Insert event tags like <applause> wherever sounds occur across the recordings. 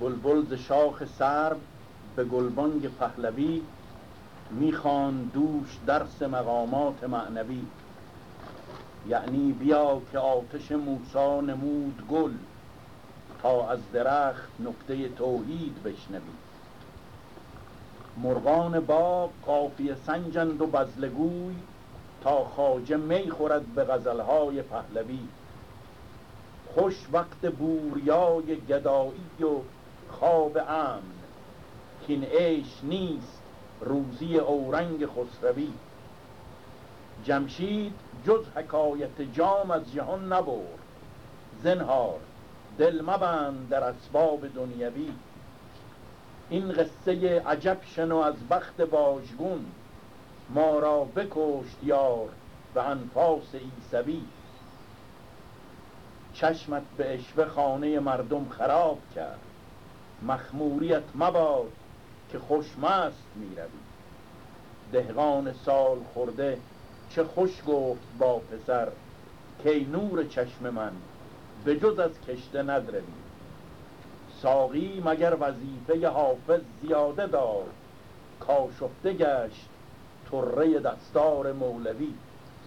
بلبل ز شاخ سرب به گلبانگ پهلوی می‌خوان دوش درس مقامات معنوی. یعنی بیا که آتش موسا نمود گل تا از درخت نکته توحید بشنوی. مرغان باغ قافیه سنجند و بزلگوی تا خاجه می خورد به غزلهای پهلوی. خوش وقت بوریای گدایی و خواب امن کین عیش نیست روزی اورنگ خسروی. جمشید جز حکایت جام از جهان نبرد زنهار دل مبند در اسباب دنیوی. این قصه عجب شنو از بخت واژگون ما را بکشت یار به انفاس ایسوی چشمت به اشوه خانه مردم خراب کرد مخموریت مباد که خوشمست می روی دهقان سال خورده چه خوش گفت با پسر کی نور چشم من به جز از کشته ندروی. ساقی مگر وظیفه حافظ زیاده دار کاشفته گشت طره دستار مولوی.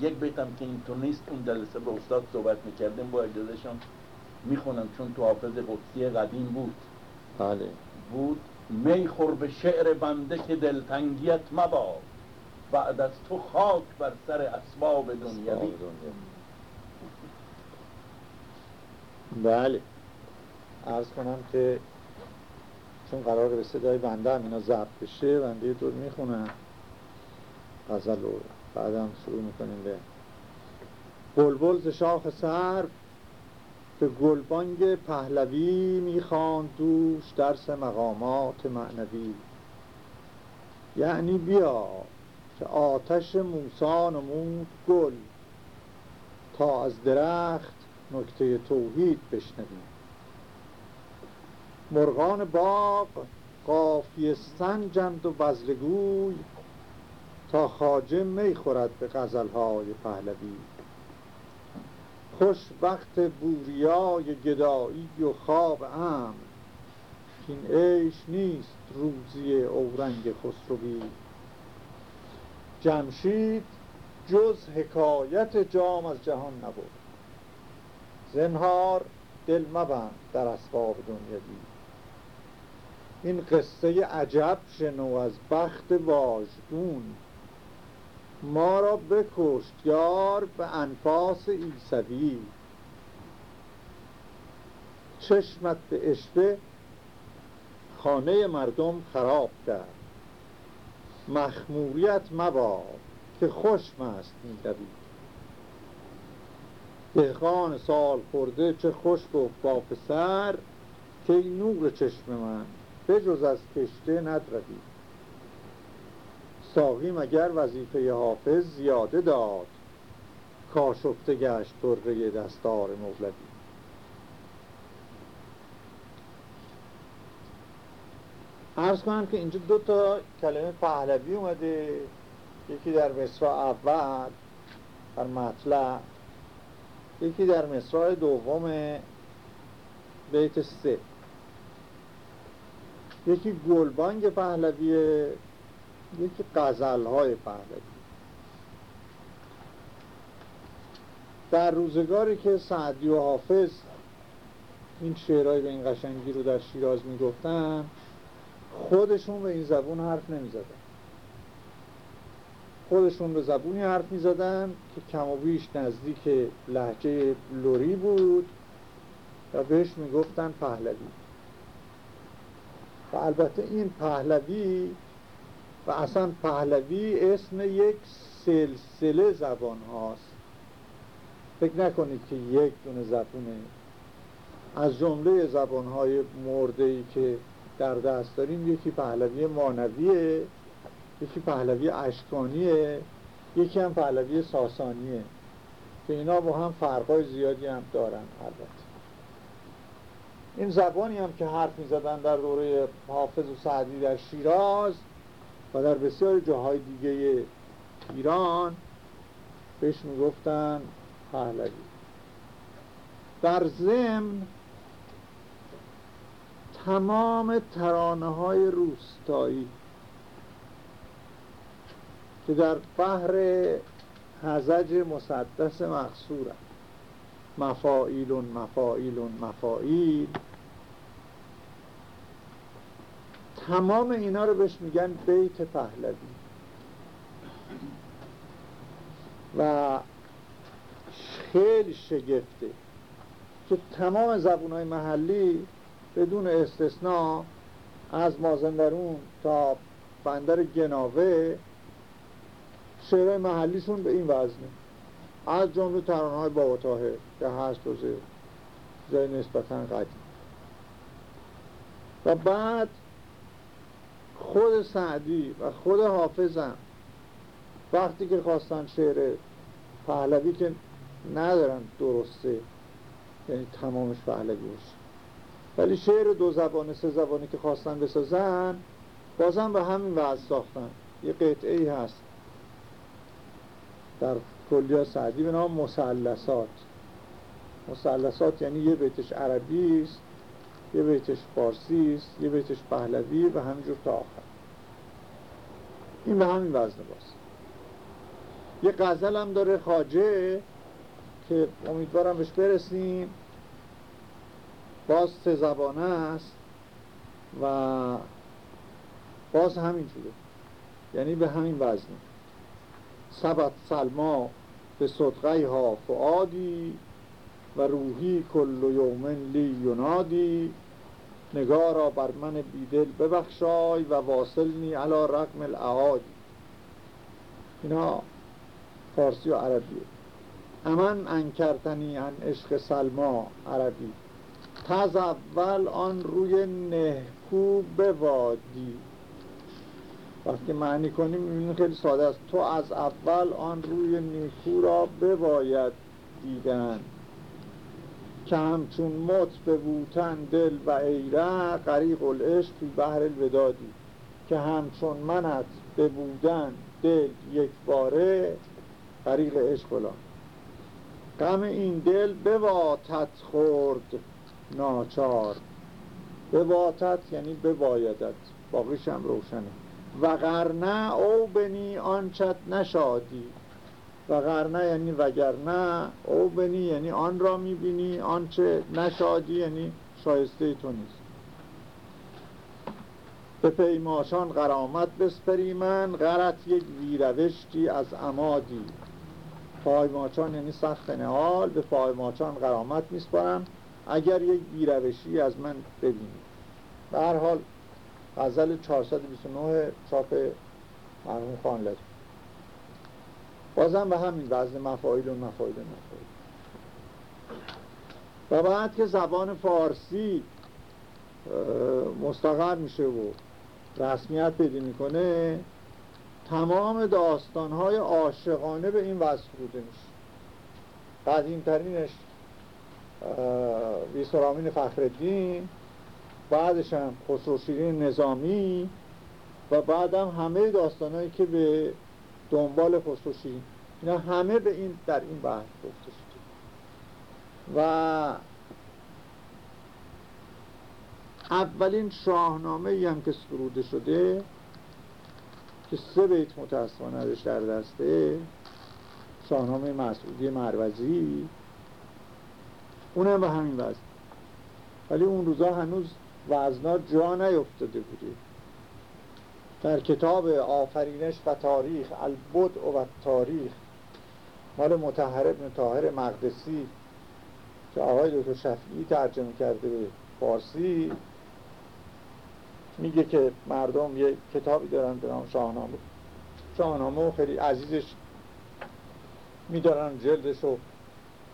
یک بیتم که اینطور نیست اون جلسه به استاد صحبت می‌کردیم با اجازهشان می‌خونم چون تو حافظ قدسی قدیم بود. بله. بود میخور به شعر بنده که دلتنگیت مباد بعد از تو خاک بر سر اسباب دنیوی. بله. ارز کنم که چون قرار به صدای بنده هم اینا ضبط بشه بنده دور می‌خونم غزل رو بعدم شروع می‌کنیم به بلبل ز شاخ سر به گلبانگ پهلوی می‌خواند دوش درس مقامات معنوی. یعنی بیا که آتش موسا نمود گل تا از درخت نکته توحید بشنویم. مرغان باغ قافیه سنجند و بزلگوی تا خاجه می خورد به غزلهای پهلوی. خوش وقت بوریای گدایی و خواب امن این عیش نیست روزی اورنگ خسروی. جمشید جز حکایت جام از جهان نبود. زنهار دل مبند در اسباب دنیوی این قصه عجب شنو از بخت واژگون ما را بکشت یار به انفاس ایسوی چشمت به اشته خانه مردم خراب کرد. مخموریت مباد که خوش مست می‌روی دهقان سال خورده چه خوش گفت با پسر که نور چشم من بجز از کشته ندروی ساقی مگر وظیفه حافظ زیاده داد. کاشفته گشت طره دستار مولوی. ارز کنم که اینجا دو تا کلمه پهلوی اومده. یکی در مصرع اول در مطلع یکی در مصرع دوم بیت سه. یکی گلبانگ پهلویه یکی قزل های پهلوی. در روزگاری که سعدی و حافظ این شعرهای به این قشنگی رو در شیراز می‌گفتن خودشون به این زبون حرف نمی‌زدن. خودشون به زبونی حرف می‌زدن که کم و بیش نزدیک لحجه لوری بود و بهش می‌گفتن پهلوی. و البته این پهلوی و اصلا پهلوی اسم یک سلسله زبان هاست. فکر نکنید که یک دونه زبونه از جمله زبان های مرده ای که در دست داریم یکی پهلوی مانویه یکی پهلوی اشکانیه یکی هم پهلوی ساسانیه. که اینا با هم فرقای زیادی هم دارن البته. این زبانی هم که حرف می زدن در دوره حافظ و سعدی در شیراز و در بسیار جاهای دیگه ایران بهش می‌گفتن پهلوی. در زم تمام ترانه های روستایی که در بحر هزج مسدس مقصورن مفائیلون مفائیلون مفائیل تمام اینا رو بهش میگن بیت پهلوی. و خیلی شگفته که تمام زبون های محلی بدون استثناء از مازندرون تا بندر گناوه شعرهای محلیشون به این وزنه از جمله ترانه های بابا تاهر که هست روزه جای نسبتا قدیم. و بعد خود سعدی و خود حافظم وقتی که خواستن شعر پهلوی که ندارن درسته یعنی تمامش پهلوی باشه. ولی شعر دو زبانه سه زبانه که خواستن بسازن بازم به همین وضع ساختن. یه قطعه ای هست. در کلیا سعدی به نام مسلسات. مسلسات یعنی یه بیتش عربی است یه بیتش فارسی است یه بیتش پهلوی و همینجور تا آخر. این به همین وزن باست. یه غزل هم داره خاجه که امیدوارم بهش برسیم. باز سه زبانه است و باز همین جوره. یعنی به همین وزنه سبت سلما به صدقه ها فعادی و روحی کل یومن لی ینادی. نگارا بر من بیدل ببخشای و واصلنی علا رقم الاعادی اینا فارسی و عربیه. امن انکرتنی ان عشق سلما عربی. تز اول آن روی نهکو بوادی وقتی معنی کنیم این خیلی ساده است. تو از اول آن روی نیکو را بباید دیدن. که همچون مت به بوتن دل و ایره غریق العشق توی بحر الودادی. که همچون منت به بودن دل یک باره غریق عشق بلا غم این دل بواتت خورد ناچار. بواتت یعنی ببایدت باقیش هم روشنه. وگرنه او بنی آنچت نشادی. وگرنه یعنی وگرنه او بنی یعنی آن را می‌بینی آنچه نشادی یعنی شایسته تو نیست. به پیماشان غرامت بسپری من غرت یک ویروشتی از امادی پایماچان یعنی سخت نهال به پایماچان غرامت میسپارم اگر یک بیروشی از من ببینی. به هر حال غزل 429 چاپ مرحوم خان بازم به همین وزن مفایل و مفایل و مفایل و بعد که زبان فارسی مستقر میشه و رسمیت پیدا می‌کنه تمام داستانهای عاشقانه به این وضع فروده میشه. قدیم ترینش ویسرامین فخردین بعدش هم خسرو نظامی و بعدم همه داستانهایی که به دنبال خسرو اینا همه به این در این بحث گفته شده و اولین شاهنامه ای هم که سروده شده که سه بیت متاسفانه ازش در دسته شاهنامه مسعودی مروزی. اونم به همین وزن ولی اون روزا هنوز وزنا جا نیفتاده بوده. در کتاب آفرینش و تاریخ البد و تاریخ مال متحر ابن تاهر مقدسی که آقای دکتر شفیعی ترجمه کرده به فارسی میگه که مردم یه کتابی دارن به نام شاهنامه. شاهنامه خیلی عزیزش میدارن جلدش رو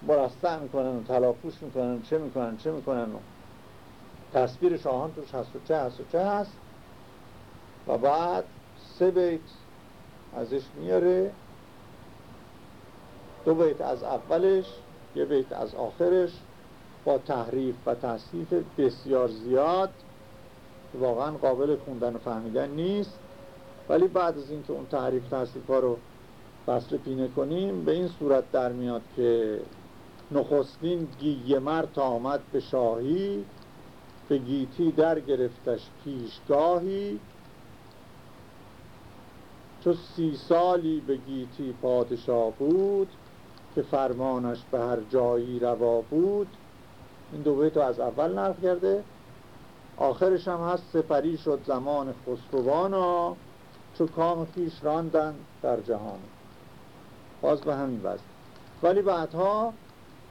مرستع می‌کنن و تلافوش می‌کنن چه می‌کنن چه می‌کنن و تصویر شاهان توش هست و چه هست و چه هست. و بعد سه بیت ازش میاره. دو بیت از اولش یه بیت از آخرش با تحریف و تصحیف بسیار زیاد. واقعا قابل خوندن و فهمیدن نیست. ولی بعد از اینکه اون تحریف تصحیف ها رو فصل پینه کنیم به این صورت در میاد که نخستین گیه مرد آمد به شاهی به گیتی در گرفتش پیشگاهی. چو سی سالی به گیتی پادشاه بود که فرمانش به هر جایی روا بود. این دو بیتو از اول نقل کرده. آخرش هم هست سپری شد زمان خسروانا چو کام خیش راندن در جهان. باز به همین وزن ولی بعدها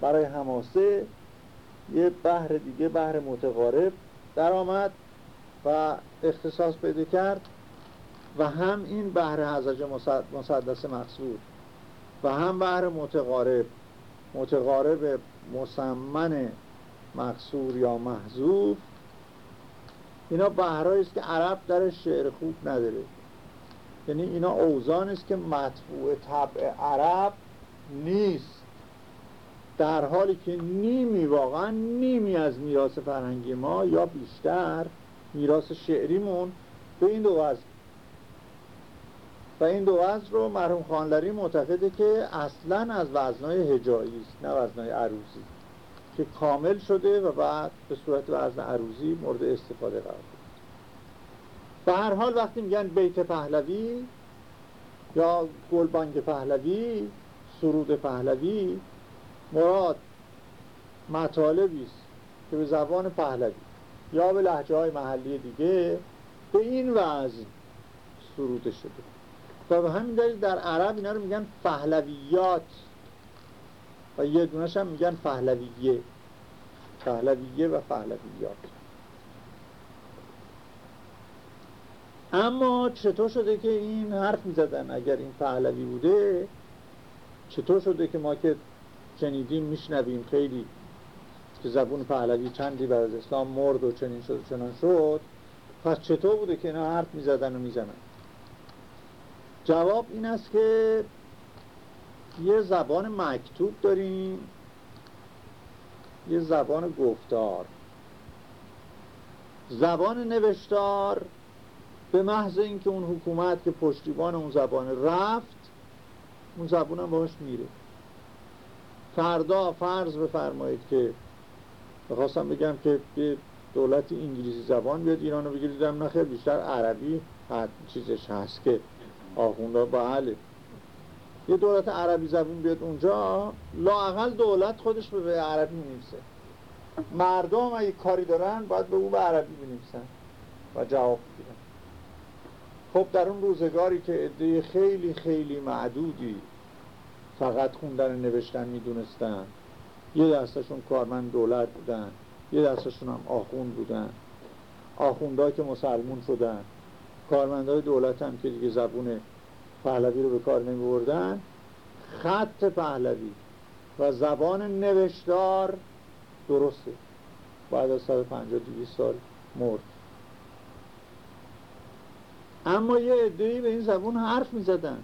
برای هماسه یه بحر دیگه بحر متقارب در آمد و اختصاص پیدا کرد. و هم این بحر حزج مسدس مقصود و هم بحر متقارب. متقارب مسمن مقصور یا محذوف. اینا بحرهایی است که عرب در شعر خوب نداره. یعنی اینا اوزان است که مطبوع طبع عرب نیست. در حالی که نیمی واقعا نیمی از میراث فرهنگی ما یا بیشتر میراث شعریمون به این دو وزن این دو وزن رو مرحوم خانلری معتقده که اصلا از وزنهای هجایی است نه وزنهای عروضی که کامل شده و بعد به صورت وزن عروضی مورد استفاده قرار به هر حال وقتی میگن بیت پهلوی یا گلبانگ پهلوی سرود پهلوی مراد مطالبی است که به زبان پهلوی یا به لحجه های محلی دیگه به این وضع سروده شده. و به همین دلیل در عرب اینا رو میگن پهلویات. و یه دونش هم میگن پهلویه. پهلویه و پهلویات. اما چطور شده که این حرف می‌زدن؟ اگر این پهلوی بوده چطور شده که ما که شنیدیم میشنویم خیلی که زبون پهلوی چندی بعد از اسلام مرد و چنین شد و چنان شد پس چطور بوده که اینا حرف می‌زدن و می‌زنن؟ جواب این است که یه زبان مکتوب داریم یه زبان گفتار. زبان نوشتار به محض اینکه اون حکومت که پشتیبان اون زبان رفت اون زبان هم باش میره. فردا فرض بفرمایید که بخواستم بگم که یه دولت انگلیسی زبان بیاد ایرانو بگیرید دیدم نه بیشتر عربی چیزش هست که آخونده بله یه دولت عربی زبون بیاد اونجا لاقل دولت خودش به عربی می‌نویسه. مردم اگه کاری دارن باید به او به عربی بنویسن و جواب بگیرن خب در اون روزگاری که عده خیلی خیلی معدودی فقط خوندن نوشتن می‌دونستن یه دستشون کارمند دولت بودن یه دستشون هم آخوند بودن. آخوندها که مسلمون شدن. کارمندهای دولت هم که دیگه زبون پهلوی رو به کار نمی بردن خط پهلوی و زبان نوشتار درسته. بعد از 150 سال مرد. اما یه عده‌ای به این زبون حرف می زدن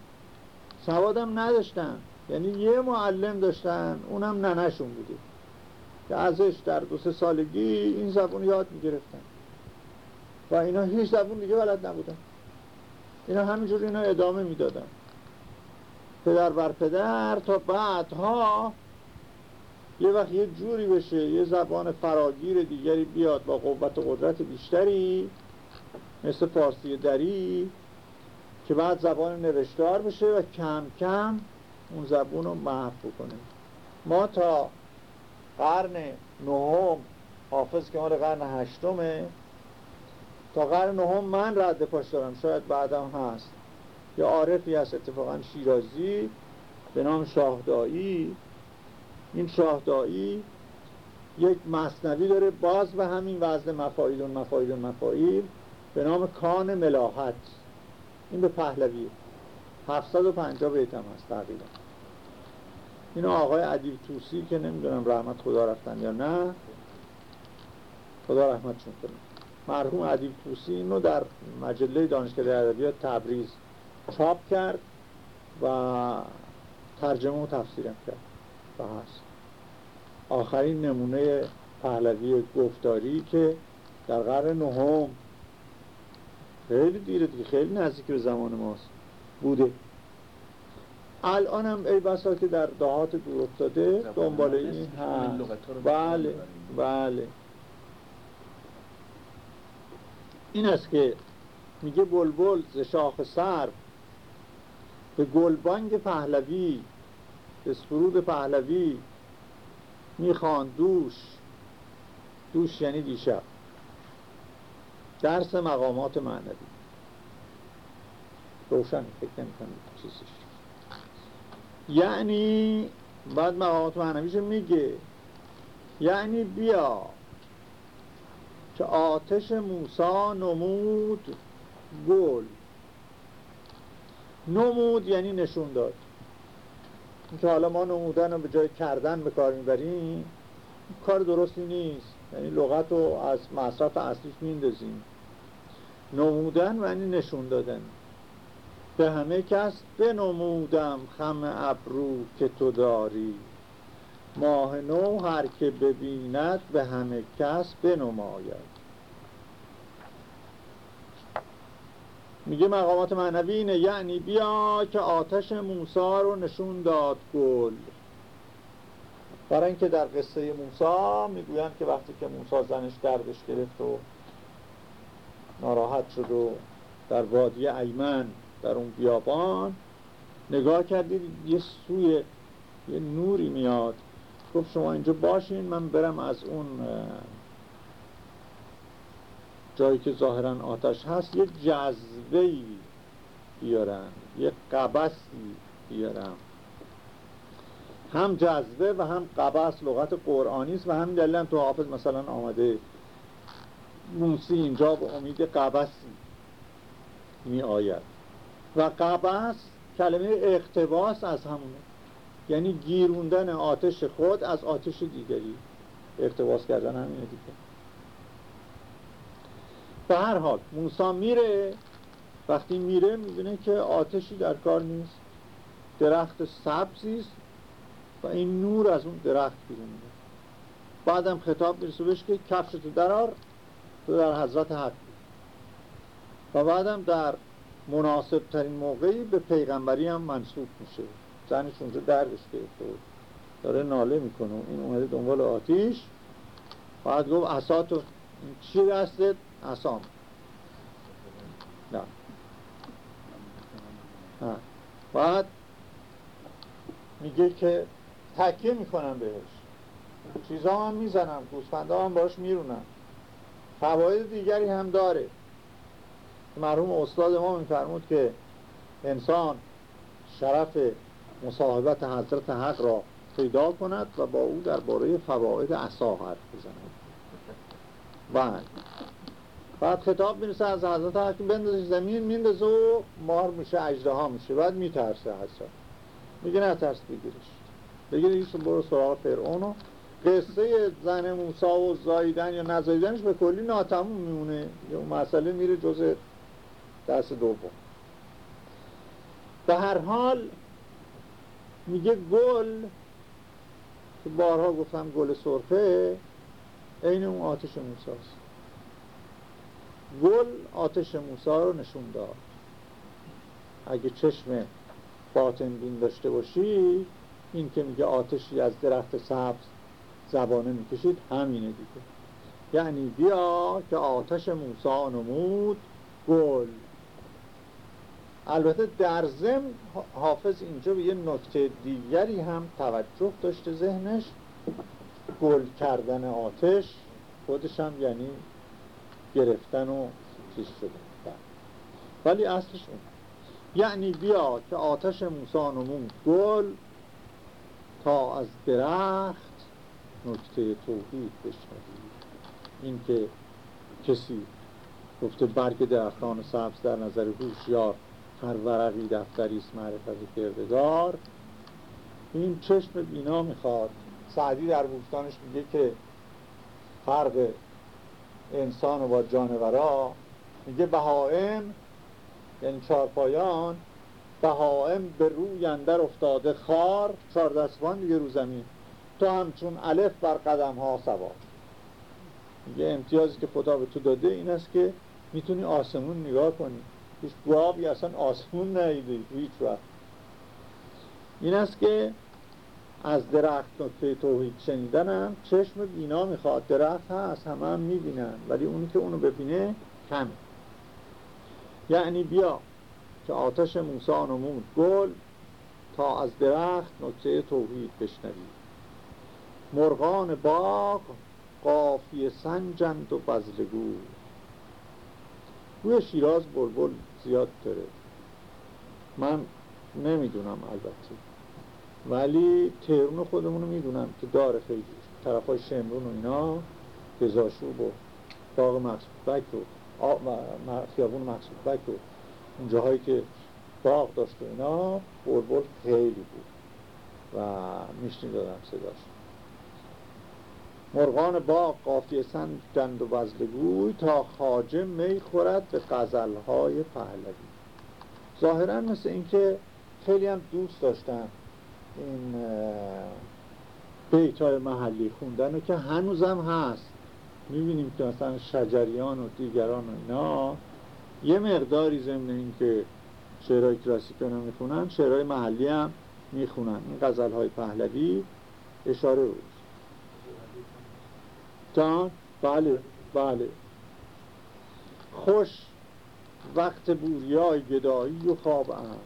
سوادم نداشتن. یعنی یه معلم داشتن اونم ننشون بوده. که ازش در دو سه سالگی این زبون یاد می گرفتن و اینا هیچ زبون دیگه بلد نبودن. اینا همینجور اینا ادامه می‌دادن. پدر بر پدر تا بعدها یه وقت یه جوری بشه یه زبان فراگیر دیگری بیاد با قوت و قدرت بیشتری مثل فارسی دری که بعد زبان نوشتار بشه و کم کم اون زبون رو محو بکنه. ما تا قرن نهم حافظ که قرن هشتمه تا قرن نهم من رد پاش دارم. شاید بعدم هست. یه عارفی هست اتفاقا شیرازی به نام شاهدایی این شاهدایی یک مصنوی داره باز به همین وزن مفایل مفایل مفایل به نام کان ملاحت. این به پهلویه 750 بیت هم هست تقریبا. این آقای عدیب توسی که نمی‌دونم رحمت خدا رفتن یا نه. خدا رحمتشون کنه. مرحوم عدیب توسی اینو در مجله دانشکده ادبیات تبریز چاپ کرد و ترجمه و تفسیرم کرد. و هست. آخرین نمونه پهلوی گفتاری که در قرن نهم خیلی دیره دیگه خیلی نزدیک به زمان ماست. بوده. الان هم ای بسا که در دهات دور افتاده دنبال این هست. بله بله. این است که میگه بلبل ز شاخ سر به گلبانگ پهلوی به سرود پهلوی می‌خوان دوش. دوش یعنی دیشب. درس مقامات معنوی. روشن فکر نمی‌کنم چیزش یعنی بعد مقامات معنویشو میگه. یعنی بیا. که آتش موسا نمود گل. نمود یعنی نشون داد. که حالا ما نمودن رو به جای کردن به کار می‌بریم کار درستی نیست. یعنی لغت رو از مصرف اصلیش میندازیم نمودن یعنی نشون دادن. به همه کس بنمودم خم ابرو که تو داری. ماه نو هر که ببیند به همه کس بنماید. میگه مقامات معنوی اینه یعنی بیا که آتش موسا رو نشون داد گل. برای اینکه در قصه موسا می‌گویند که وقتی که موسا زنش دردش گرفت و ناراحت شد و در وادی ایمن در اون بیابان نگاه کردید یه سوی یه نوری میاد. گفت شما اینجا باشین من برم از اون جایی که ظاهرا آتش هست یه جذبه بیارم یه قبسی بیارم هم جذبه و هم قبس لغت قرآنی است و هم دلیل تو حافظ مثلا آمده موسی اینجا به امید قبسی می آید و قبس کلمه اقتباس از همونه. یعنی گیروندن آتش خود از آتش دیگری اقتباس کردن همینه دیگه. به هر حال موسا میره. وقتی میره می‌بینه که آتشی در کار نیست. درخت سبزی است و این نور از اون درخت بیرون میاد بعدم خطاب می‌رسه بهش که کفشتو درار تو در حضرت حق و بعدم در مناسب ترین موقعی به پیغمبری هم منصوب میشه. زنش اونجا دردش گرفته داره ناله می‌کنه این اومده دنبال آتیش. بعد گفت اساتو چی دستت؟ اسام بعد میگه که تکیه می‌کنم بهش. چیزا هم می‌زنم گوسفنده هم باش میرونم. فواید دیگری هم داره. مرحوم استاد ما میفرمود که انسان شرف مصاحبت حضرت حق را پیدا کند و با او درباره فواید عصا حرف بزند. بعد بعد خطاب می‌رسه از حضرت حق بندازش زمین میندازه و مار میشه اجده ها میشه. بعد میترسه حضرت میگه نه ترس بگیرش. بگیرش برو سراغ فرعون قصه زن موسا و زاییدن یا نزاییدنش به کلی ناتموم میمونه. یا مسئله میره جز دست دوم. به هر حال میگه گل که بارها گفتم گل سرخه عین اون آتش موساست. گل آتش موسا رو نشون داد. اگه چشم باطن بین داشته باشی این که میگه آتشی از درخت سبز زبانه می‌کشید همینه دیگه. یعنی بیا که آتش موسا نمود گل. البته در ضمن حافظ اینجا به یه نکته دیگری هم توجه داشته ذهنش. گل کردن آتش خودش هم یعنی گرفتن و چیز شده. ولی اصلش اون. یعنی بیا که آتش موسا نمود گل تا از درخت نکته توحید بشنوی. این که کسی گفته برگ درختان سبز در نظر هوشیار هر ورقی دفتری است معرفت کردگار. این چشم بینا می‌خواد. سعدی در بوستانش میگه که فرق انسان و با جانورا. میگه بهائم یعنی چارپایان بهائم به روی اندر افتاده خار چار دستوان دیگه رو زمین. تو همچون الف بر قدم ها سوار. میگه امتیازی که خدا به تو داده این است که می‌تونی آسمون نگاه کنی. هیچ گوابی اصلا آسمون نیدی هیچ وقت. این است که از درخت نکته توحید شنیدنم. چشم بینا می‌خواد. درخت هست همه هم می‌بینن. ولی اونی که اونو ببینه کم یعنی بیا که آتش موسی نمود. گل تا از درخت نکته توحید بشنوی. مرغان باغ قافی سنجند و بزلگو روی شیراز بلبل زیاد داره. من نمی‌دونم البته. ولی تهرون خودمونو می‌دونم که داره خیلی. طرف های شمرون و اینا گزاشوب و باغ مقصود بک و خیابون مقصود بک و اون جاهایی که باغ داشت و اینا بلبل خیلی بود و میشنی دادم صداش. مرغان باغ قافیه جند و وزلگوی تا خاجه می خورد به قزلهای پهلوی. ظاهرا مثل اینکه خیلی هم دوست داشتن این بیت های محلی خوندن و که هنوزم هست. می‌بینیم که مثلا شجریان و دیگران و اینا یه مقداری ضمن این که شعرهای کلاسیک رو می‌خونن شعرهای محلی هم می‌خونن. این غزل های پهلوی اشاره بود جان بله بله. خوش وقت بوریای گدایی و خواب هم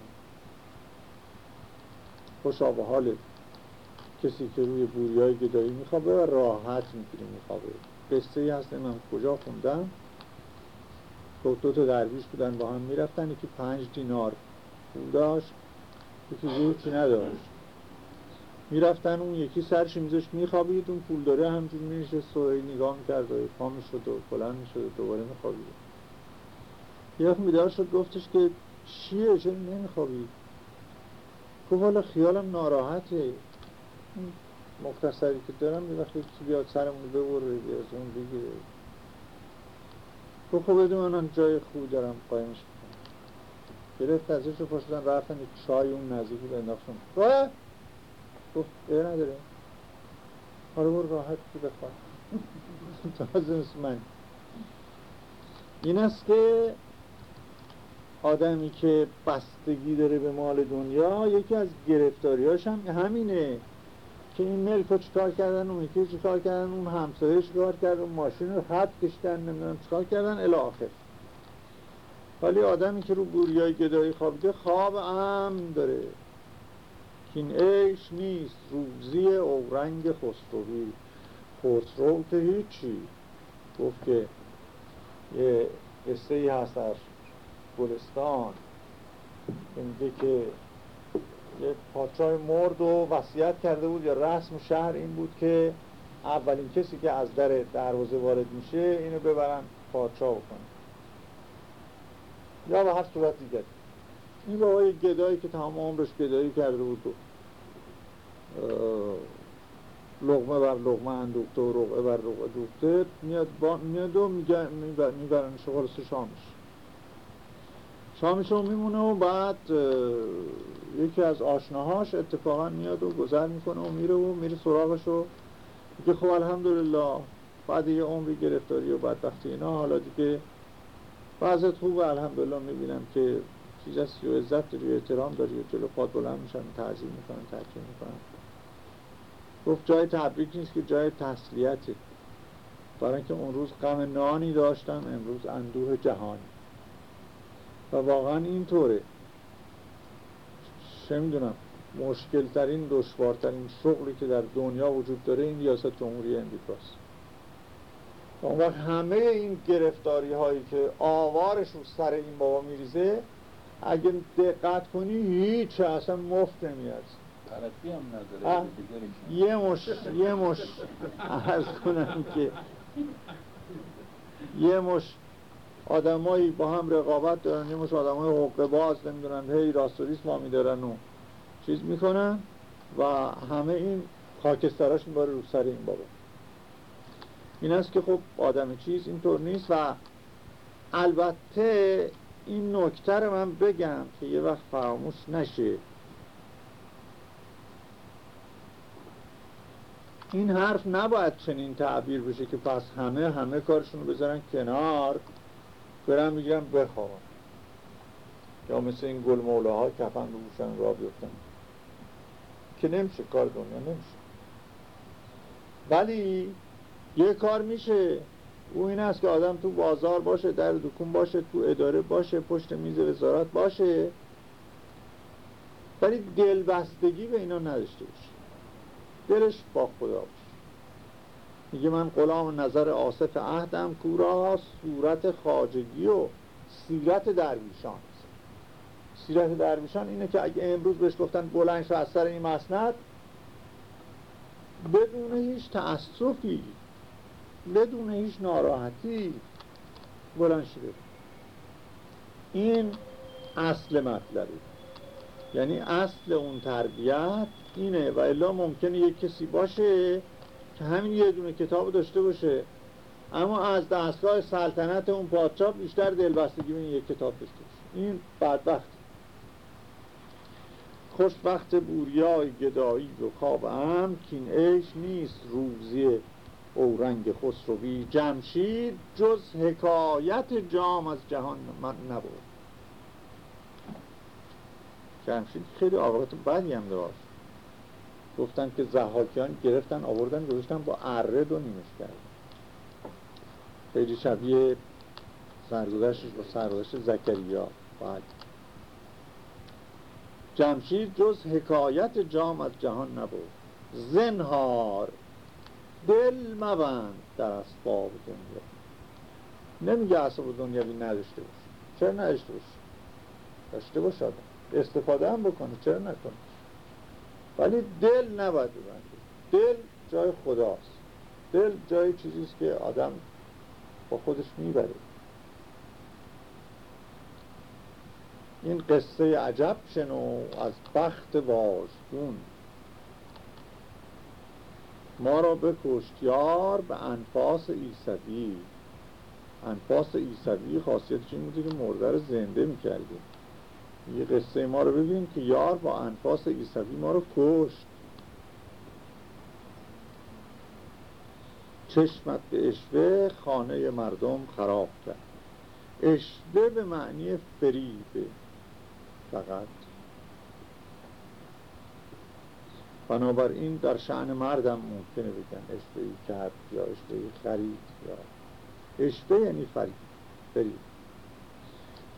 خوش آب حال کسی که روی بوریای گدایی میخوابه و راحت می‌تونه میخوابه. قصه ای هست من کجا خوندم دو تا درویش بودن با هم می‌رفتن. یکی پنج دینار پول داشت یکی چی نداشت. می‌رفتن اون یکی سرش میذاشت میخوابید اون پول داره همجور میشه سوهی نگاه می‌کرد و پا می‌شد و بلند می‌شد و دوباره میخوابید. یه وقت میدار شد گفتش که چیه؟ چه نمیخوابید گفت حالا خیالم ناراحته. مختصری که دارم یه وقتی که بیاد سرمون ببره از اون بگیره گفت خب بدون من جای خوب دارم قایمش کنم گرفت ازش رو پاشدن رفتن چای اون نزدیکی بنداختم. راه؟ گفت اه نداره. حالا برو راحت که بخواه تازه من. این است که آدمی که بستگی داره به مال دنیا یکی از گرفتاریاش هم همینه که این ملک رو چکار کردن اون یکی چکار کردن اون همسایه چکار کردن اون ماشین رو خط کشتن نمی‌دونم چکار کردن الی آخر. ولی آدمی که رو بوریای گدایی خوابیده خواب امن داره. که این عیش نیست روزی رنگ خسروی. خسرو که هیچی. گفت که یه قصه ای هست گلستان. میگه که یه پادشاه مرد و وصیت کرده بود یا رسم شهر این بود که اولین کسی که از در دروازه وارد میشه اینو ببرن پادشاه بکنن. یا به هر صورت دیگر. این یه گدایی که تمام عمرش گدایی کرده بود و لغمه بر لغمه اندوخته و رقعه بر رقعه دوخته میاد, با... میاد و می‌برن شغل شامش. شامشون میمونه و بعد یکی از آشناهاش اتفاقا میاد و گذر می‌کنه و میره و میره سراغش و میگه خب الحمدلله بعد یه عمری گرفتاری و بدبختی اینا. حالا دیگه بعضت خوب الحمدلله می‌بینم که چیز هستی و عزت داری و احترام داری و جلو پاد بلند میشن تعظیم می‌کنن تحکیم می‌کنن. گفت جای تبریک نیست که جای تسلیته برای اینکه اون روز غم نانی داشتم امروز اندوه جهانی. و واقعا اینطوره. چه می‌دونم مشکل ترین دشوارترین شغلی که در دنیا وجود داره این ریاست جمهوری امریکاست. اون وقت همه این گرفتاری هایی که آوارش رو سر این بابا میریزه اگه دقت کنی هیچ اصلا مفت نمیاد. یه مش یه مش عرض کنم که <laughs> یه مش آدمایی با هم رقابت دارن یه مش آدم های حقه باز نمی‌دونن هی راستوریس ما میدارن و چیز می‌کنن و همه این خاکستراش میباره رو سر این بابا. این است که خب آدم چیز اینطور نیست و البته این نکته رو من بگم که یه وقت فراموش نشه. این حرف نباید چنین تعبیر بشه که پس همه همه کارشون رو بذارن کنار. برن می‌گیرن بخوابن یا مثل این گل موله ها کفن رو بوشن را بیفتن که نمیشه کار دنیا نمیشه. ولی یه کار میشه. او این است که آدم تو بازار باشه در دکون باشه تو اداره باشه پشت میز وزارت باشه. ولی دلبستگی به اینا نداشته باشه. دلش با خدا باشه. میگه من غلام نظر آصف عهدم کورا صورت خاجگی و سیرت درویشان سیرت درویشان اینه که اگه امروز بهش گفتن بلند از سر این مسند بدون هیچ تأسفی بدون هیچ ناراحتی بلند شده این اصل مطلبه. یعنی اصل اون تربیت اینه و الا ممکنه یک کسی باشه که همین یه دونه کتاب داشته باشه. اما از دستگاه سلطنت اون پادشاه بیشتر دلبستگی به یک کتاب داشته باشه. این بدبخت. خوشبخت بوریای گدایی و خواب هم کین ایش نیست روزی اورنگ خسروی. جمشید جز حکایت جام از جهان من نبود. جمشید خیلی آقابت بدی هم داشت. گفتن که زحاکیان گرفتن آوردن گذاشتن با اره دو نیمش کردن خیلی شبیه سرگذشتش با سرگذشت زکریا. باید جمشید جز حکایت جام از جهان نبود. زنهار دل مبند در اسباب دنیا. نمیگه اسباب دنیاوی نداشته باشه. چرا نداشته باشه؟ داشته باشه. استفاده هم بکنه. چرا نکنه؟ ولی دل نباید ببنده دل جای خداست. دل جای چیزیست که آدم با خودش می‌بره. این قصه عجب شنو از بخت واژگون. ما را بکشت یار به انفاس ایسوی انفاس ایسوی خاصیتش این بوده که مرده رو زنده می‌کردیم. یه قصه ما رو ببینیم که یار با انفاس ایسوی ما رو کشت. چشمت به اشوه خانه مردم خراب کرد. اشوه به معنی فریبه. فقط. بنابراین در شعن مردم ممکنه بگن اشتهی کرد یا اشتهی خرید یا اشته یعنی فرید فرید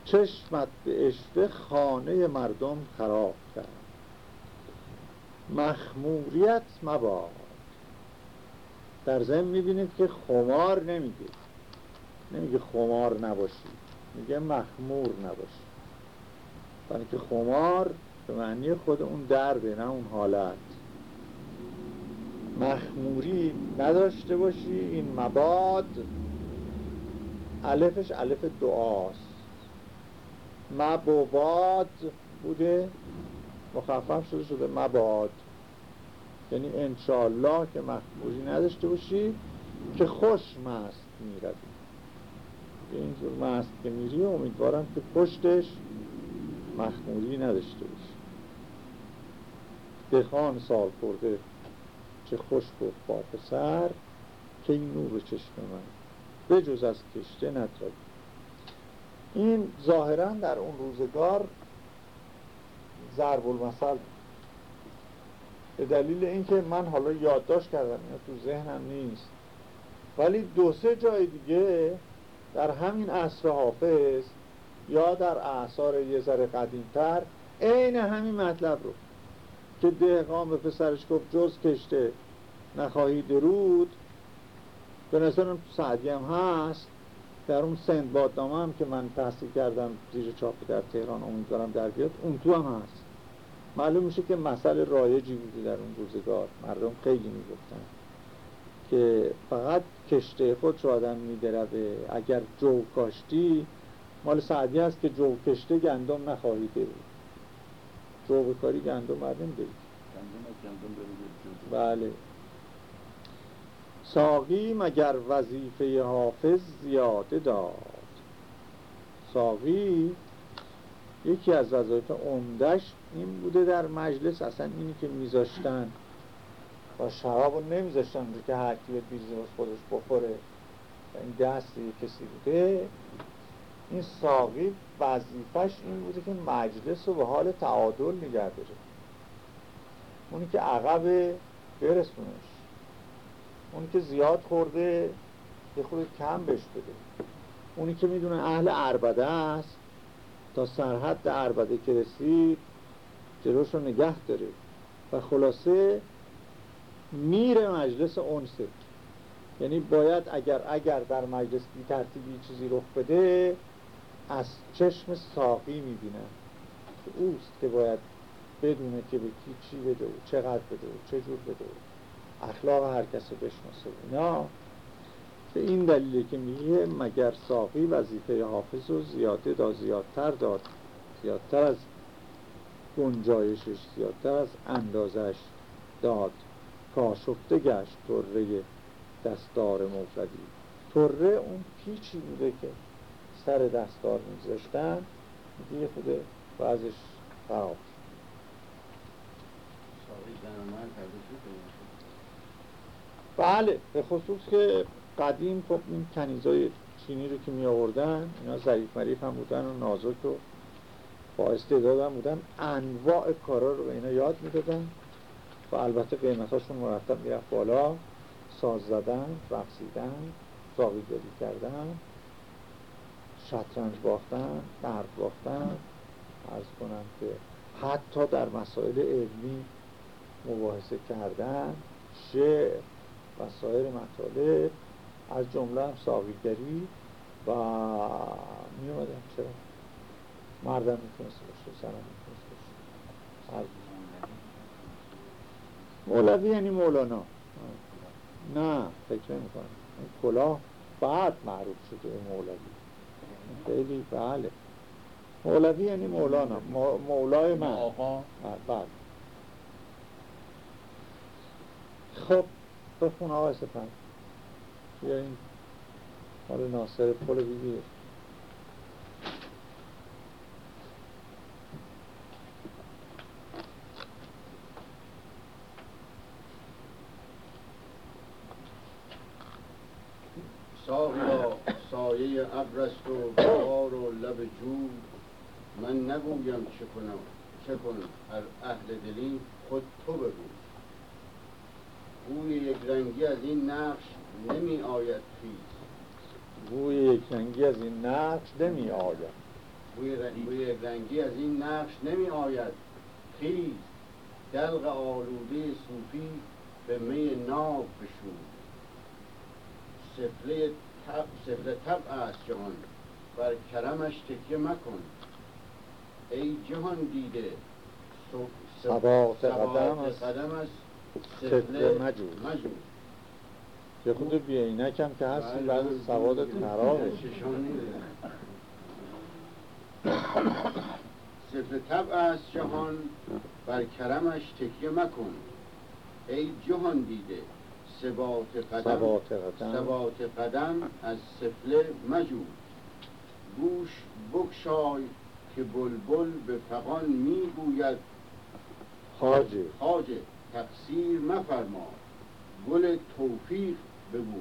چشمت به اشته خانه مردم خراب کرد. مخموریت مباد. در ضمن می‌بینید که خمار نمیگه. نمیگه خمار نباشی. میگه مخمور نباشی. برای که خمار به معنی خود اون درده نه اون حالت. مخموری نداشته باشی این مباد. الفش الف دعاست. مبواد بوده. مخفف شده شده مباد. یعنی انشالله که مخموری نداشته باشی که خوش مست می‌روی. اینجور مست که میری امیدوارم که پشتش مخموری نداشته باشی. دخان سال کرده چه خوش گفت با پسر که این نور چشم من. بجز از کشته نترد این ظاهرا در اون روزگار ضرب المثل به دلیل اینکه من حالا یادداشت کردم اینا تو ذهنم نیست. ولی دو سه جای دیگه در همین عصر حافظ یا در اعثار یه ذره قدیمتر عین همین مطلب رو که دهقان به پسرش گفت جز کشته نخواهی درود به نظر اون سعدی هم هست در اون سند بادنامه هم که من تحصیل کردم زیر چاپی در تهران امیدوارم در بیاد اون تو هم هست. معلوم میشه که مسئله رایجی بوده در اون روزگار. مردم خیلی می‌گفتن که فقط کشته خود رو آدم میدربه. اگر جو کاشتی مال سعدی هست که جو کشته گندم نخواهی بود جو بکاری گندم مردم برید بله. ساقی مگر وظیفه حافظ زیاده داد؟ ساقی یکی از وظایف عمدش این بوده در مجلس اصلا اینی که میذاشتن. و شراب رو نمیذاشتن که هر کی بیرزی خودش بخوره. این دست کسی بوده. این ساقی وظیفش این بوده که مجلس رو به حال تعادل نگه داره. اونی که عقب برسونش. اونی که زیاد خورده یه خود کم بهش بده. اونی که می‌دونه اهل عربده است تا سرحد عربده که رسید جلوش رو نگه داره. و خلاصه میره مجلس اونسه. یعنی باید اگر اگر در مجلس بی ترتیبی چیزی رخ بده از چشم ساقی می‌بینن که اوست که باید بدونه که به کی چی بده و چقدر بده و چه جور بده. و اخلاق هر کسی بشناسه. اینا به این دلیله که میگه مگر ساقی وظیفه حافظ رو زیاده دا زیادتر داد زیادتر از گنجایشش زیادتر از اندازش داد. کاشفته گشت طره دستار مفردی. طره اون پیچی بوده که سر دستار میذاشتن دیگه خود بعضش خراب بله به خصوص که قدیم خب این کنیزای چینی رو که می آوردن اینا ظریف مریف هم بودن و نازک و با استعداد هم بودن انواع کارا رو به اینا یاد می‌دادن و البته قیمتاشون مرتب می‌رفت بالا ساز زدن، رقصیدن، ساقیگری کردن شطرنج باختن، درد باختن ارز کنم که حتی در مسائل علمی مباحثه کردن شعر. و سایر مطالب از جمله هم ساقیگری و می اومدن چرا؟ مردم می‌تونست باشه زنم می‌تونست باشه. مولوی یعنی مولانا. نه فکر نمی کنم کلاه بعد معروف شده مولوی. خیلی بله. مولوی یعنی مولانا. مولای من. آقا. بعد خب بخون آقای سپند بیاییم حال ناصر پل بیبیر ساقیا سایه ابرست و بار و لب جو من نگویم چه کنم چه کنم؟ اهل دلی خود تو بگو. بوی یک رنگی از این نقش نمی آید خیز بوی یک رنگی از این نقش نمی آید. بوی یک رنگی از این نقش نمی آید خیز دلق آلوده صوفی به می ناب بشود سفله تب, سفله تب است جهان بر کرمش تکیه مکن. ای جهان دیده ثبات قدم است. سفله مجود یه خود بیعینک هم که هستی بله، بعد سوادت خرابه سفل تب است جهان بر کرمش تکیه مکن. ای جهان دیده ثبات قدم. ثبات قدم. از سفله مجود. گوش بکشای که بلبل به فقان می‌گوید. خاجه خاجه تقصیر مفرما گل توفیق بگو.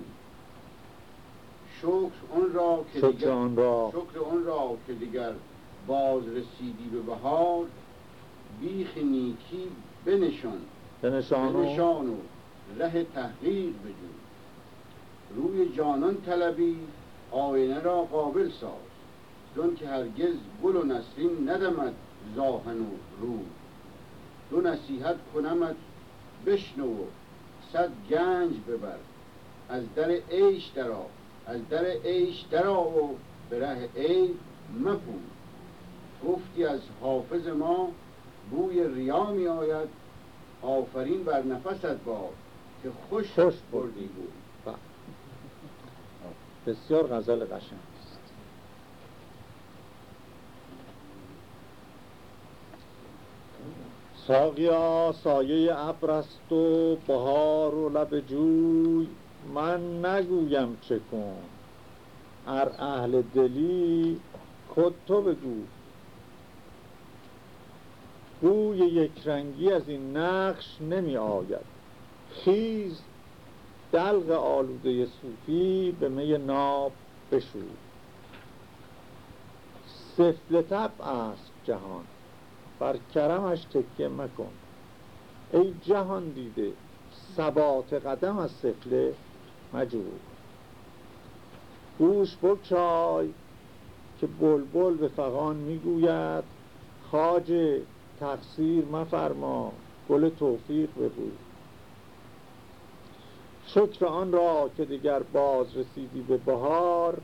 شکر آن را که شکر آن را. شکر آن را که دیگر باز رسیدی به بهار بیخ نیکی بنشان. بنشان بنشان و ره تحقیق بجو. روی جانان طلبی آینه را قابل ساز. چون که هرگز گل و نسرین ندمد زاهن و رو. دو نصیحت کنمت بشنو و صد گنج ببر. از در عیش درا از در عیش درا و به ره عیب مپوی گفتی از حافظ ما بوی ریا می آید. آفرین بر نفست باد که خوش خوش بردی بود. بسیار غزل قشنگ است ساقیا سایه ابر و بهار و لب جوی. من نگویم چه کن. ار اهل دلی خود تو بگو. بوی یک رنگی از این نقش نمی آید. خیز دلغ آلوده صوفی به می ناب بشود سفل تب است جهان. بر کرمش تکیه مکن. ای جهان دیده ثبات قدم از سفله مجبور گوش بکشای که بلبل به فغان می‌گوید خاج تقصیر مفرما گل توفیق بگوی. شکر آن را که دیگر باز رسیدی به بهار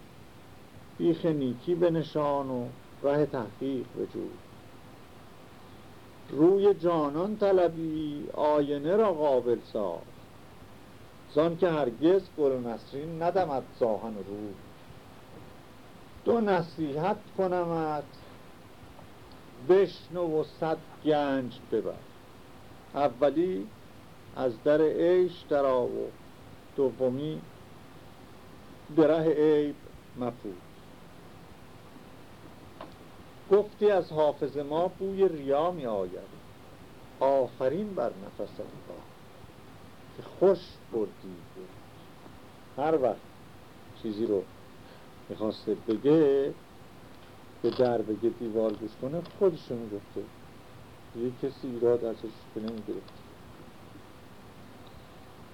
بیخ نیکی بنشان و ره تحقیق بجوی. روی جانان طلبی آینه را قابل ساز. زان که هرگز گل نسرین ندمد زاهن رو دو نصیحت کنمت بشنو و صد گنج ببر. اولی از در عیش در و دومی به عیب مپود گفتی از حافظ ما بوی ریا می آید. آفرین بر نفس با که خوش بردی. هر وقت چیزی رو می‌خواسته بگه به در بگه دیوار گوش کنه خودشو می‌گفته یه کسی ایراد ازش که نمی‌گرفت.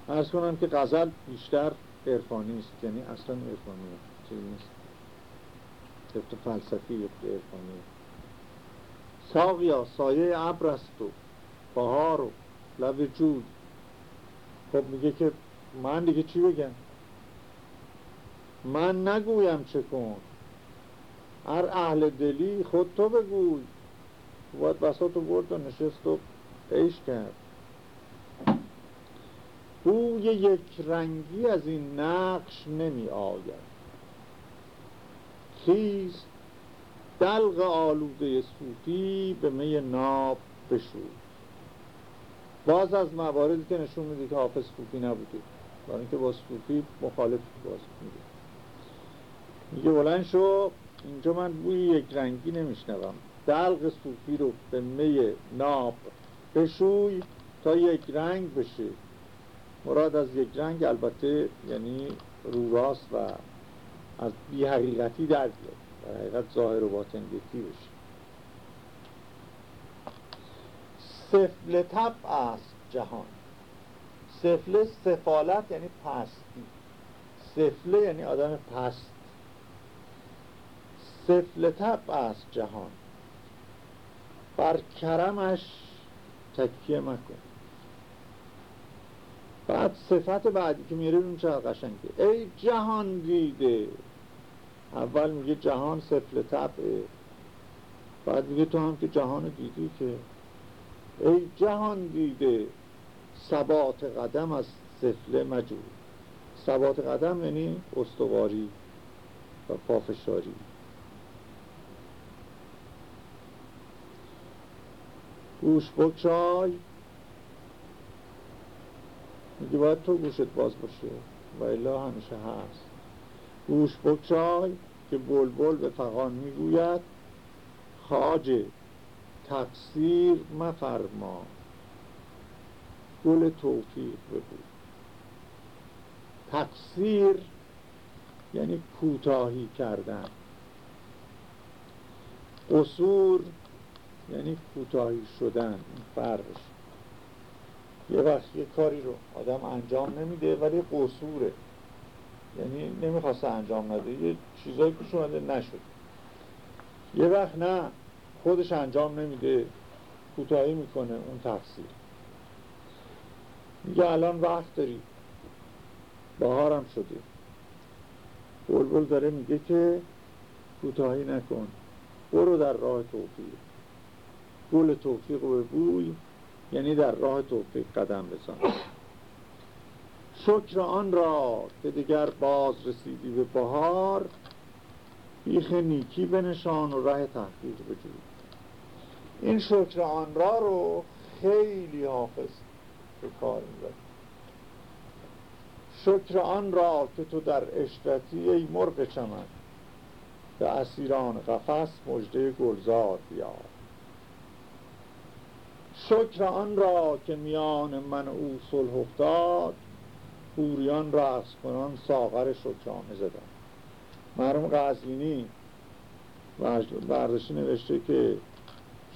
ارز کنم که غزل بیشتر عرفانی است. یعنی اصلا عرفانی چیزی نیست طبق فلسفی یک عرفانی ساقیا سایه ابر است و بهار و لب جود. خب میگه که من دیگه چی بگم؟ من نگویم چه کن. هر اهل دلی خود تو بگوی. باید بساتو برد و نشست و عیش کرد. بوی یک رنگی از این نقش نمی آید. خیز دلغ آلوده صوفی به می ناب بشود باز از مواردی که نشون میده که حافظ صوفی نبوده. برای اینکه با صوفی مخالف باز میده میگه بلند شو اینجا من بوی یک رنگی نمیشنوم. دلغ صوفی رو به می ناب بشوی تا یک رنگ بشه. مراد از یک رنگ البته یعنی رو راست و از بی حقیقتی در بیاد در حقیقت ظاهر و باطن یکی بشه. سفل تب است جهان. سفله سفالت یعنی پستی. سفله یعنی آدم پست. سفل تب است جهان. بر کرمش تکیه مکن. بعد صفت بعدی که میره اون چقدر قشنگه. ای جهان دیده اول میگه جهان سفل طبعه. بعد میگه تو هم که جهان دیدی که ای جهان دیده ثبات قدم از سفله مجور ثبات قدم یعنی استواری و پافشاری. گوش بکشای. میگه باید تو گوشت باز باشه و الا همیشه هست. گوش بکشای که بلبل به فقان می‌گوید خاجه تقصیر مفرما. گل توفیق بگو. تقصیر یعنی کوتاهی کردن. قصور یعنی کوتاهی شدن فرقش یه وقت یه کاری رو آدم انجام نمیده ولی قصوره. یعنی نمی‌خواسته انجام نده. یه چیزایی پیش اومده نشد. یه وقت نه خودش انجام نمیده. کوتاهی می‌کنه اون تفسیر میگه الان وقت داری. بهارم شده. بلبل داره میگه که کوتاهی نکن. برو در راه توفیق. گل توفیق و بوی یعنی در راه توفیق قدم بزن. شکر آن را که دیگر باز رسیدی به بهار بیخ نیکی بنشان و ره تحقیق بجوی این شکر آن را رو خیلی حافظ به کار می‌برد. شکر آن را که تو در اشرتی ای مرغ چمن به اسیران قفس مجده گلزار بیار. شکر آن را که میان من او صلح افتاد پوریان رقص کنان ساغر شکرانه زدن مرحوم قزوینی برداشتی نوشته که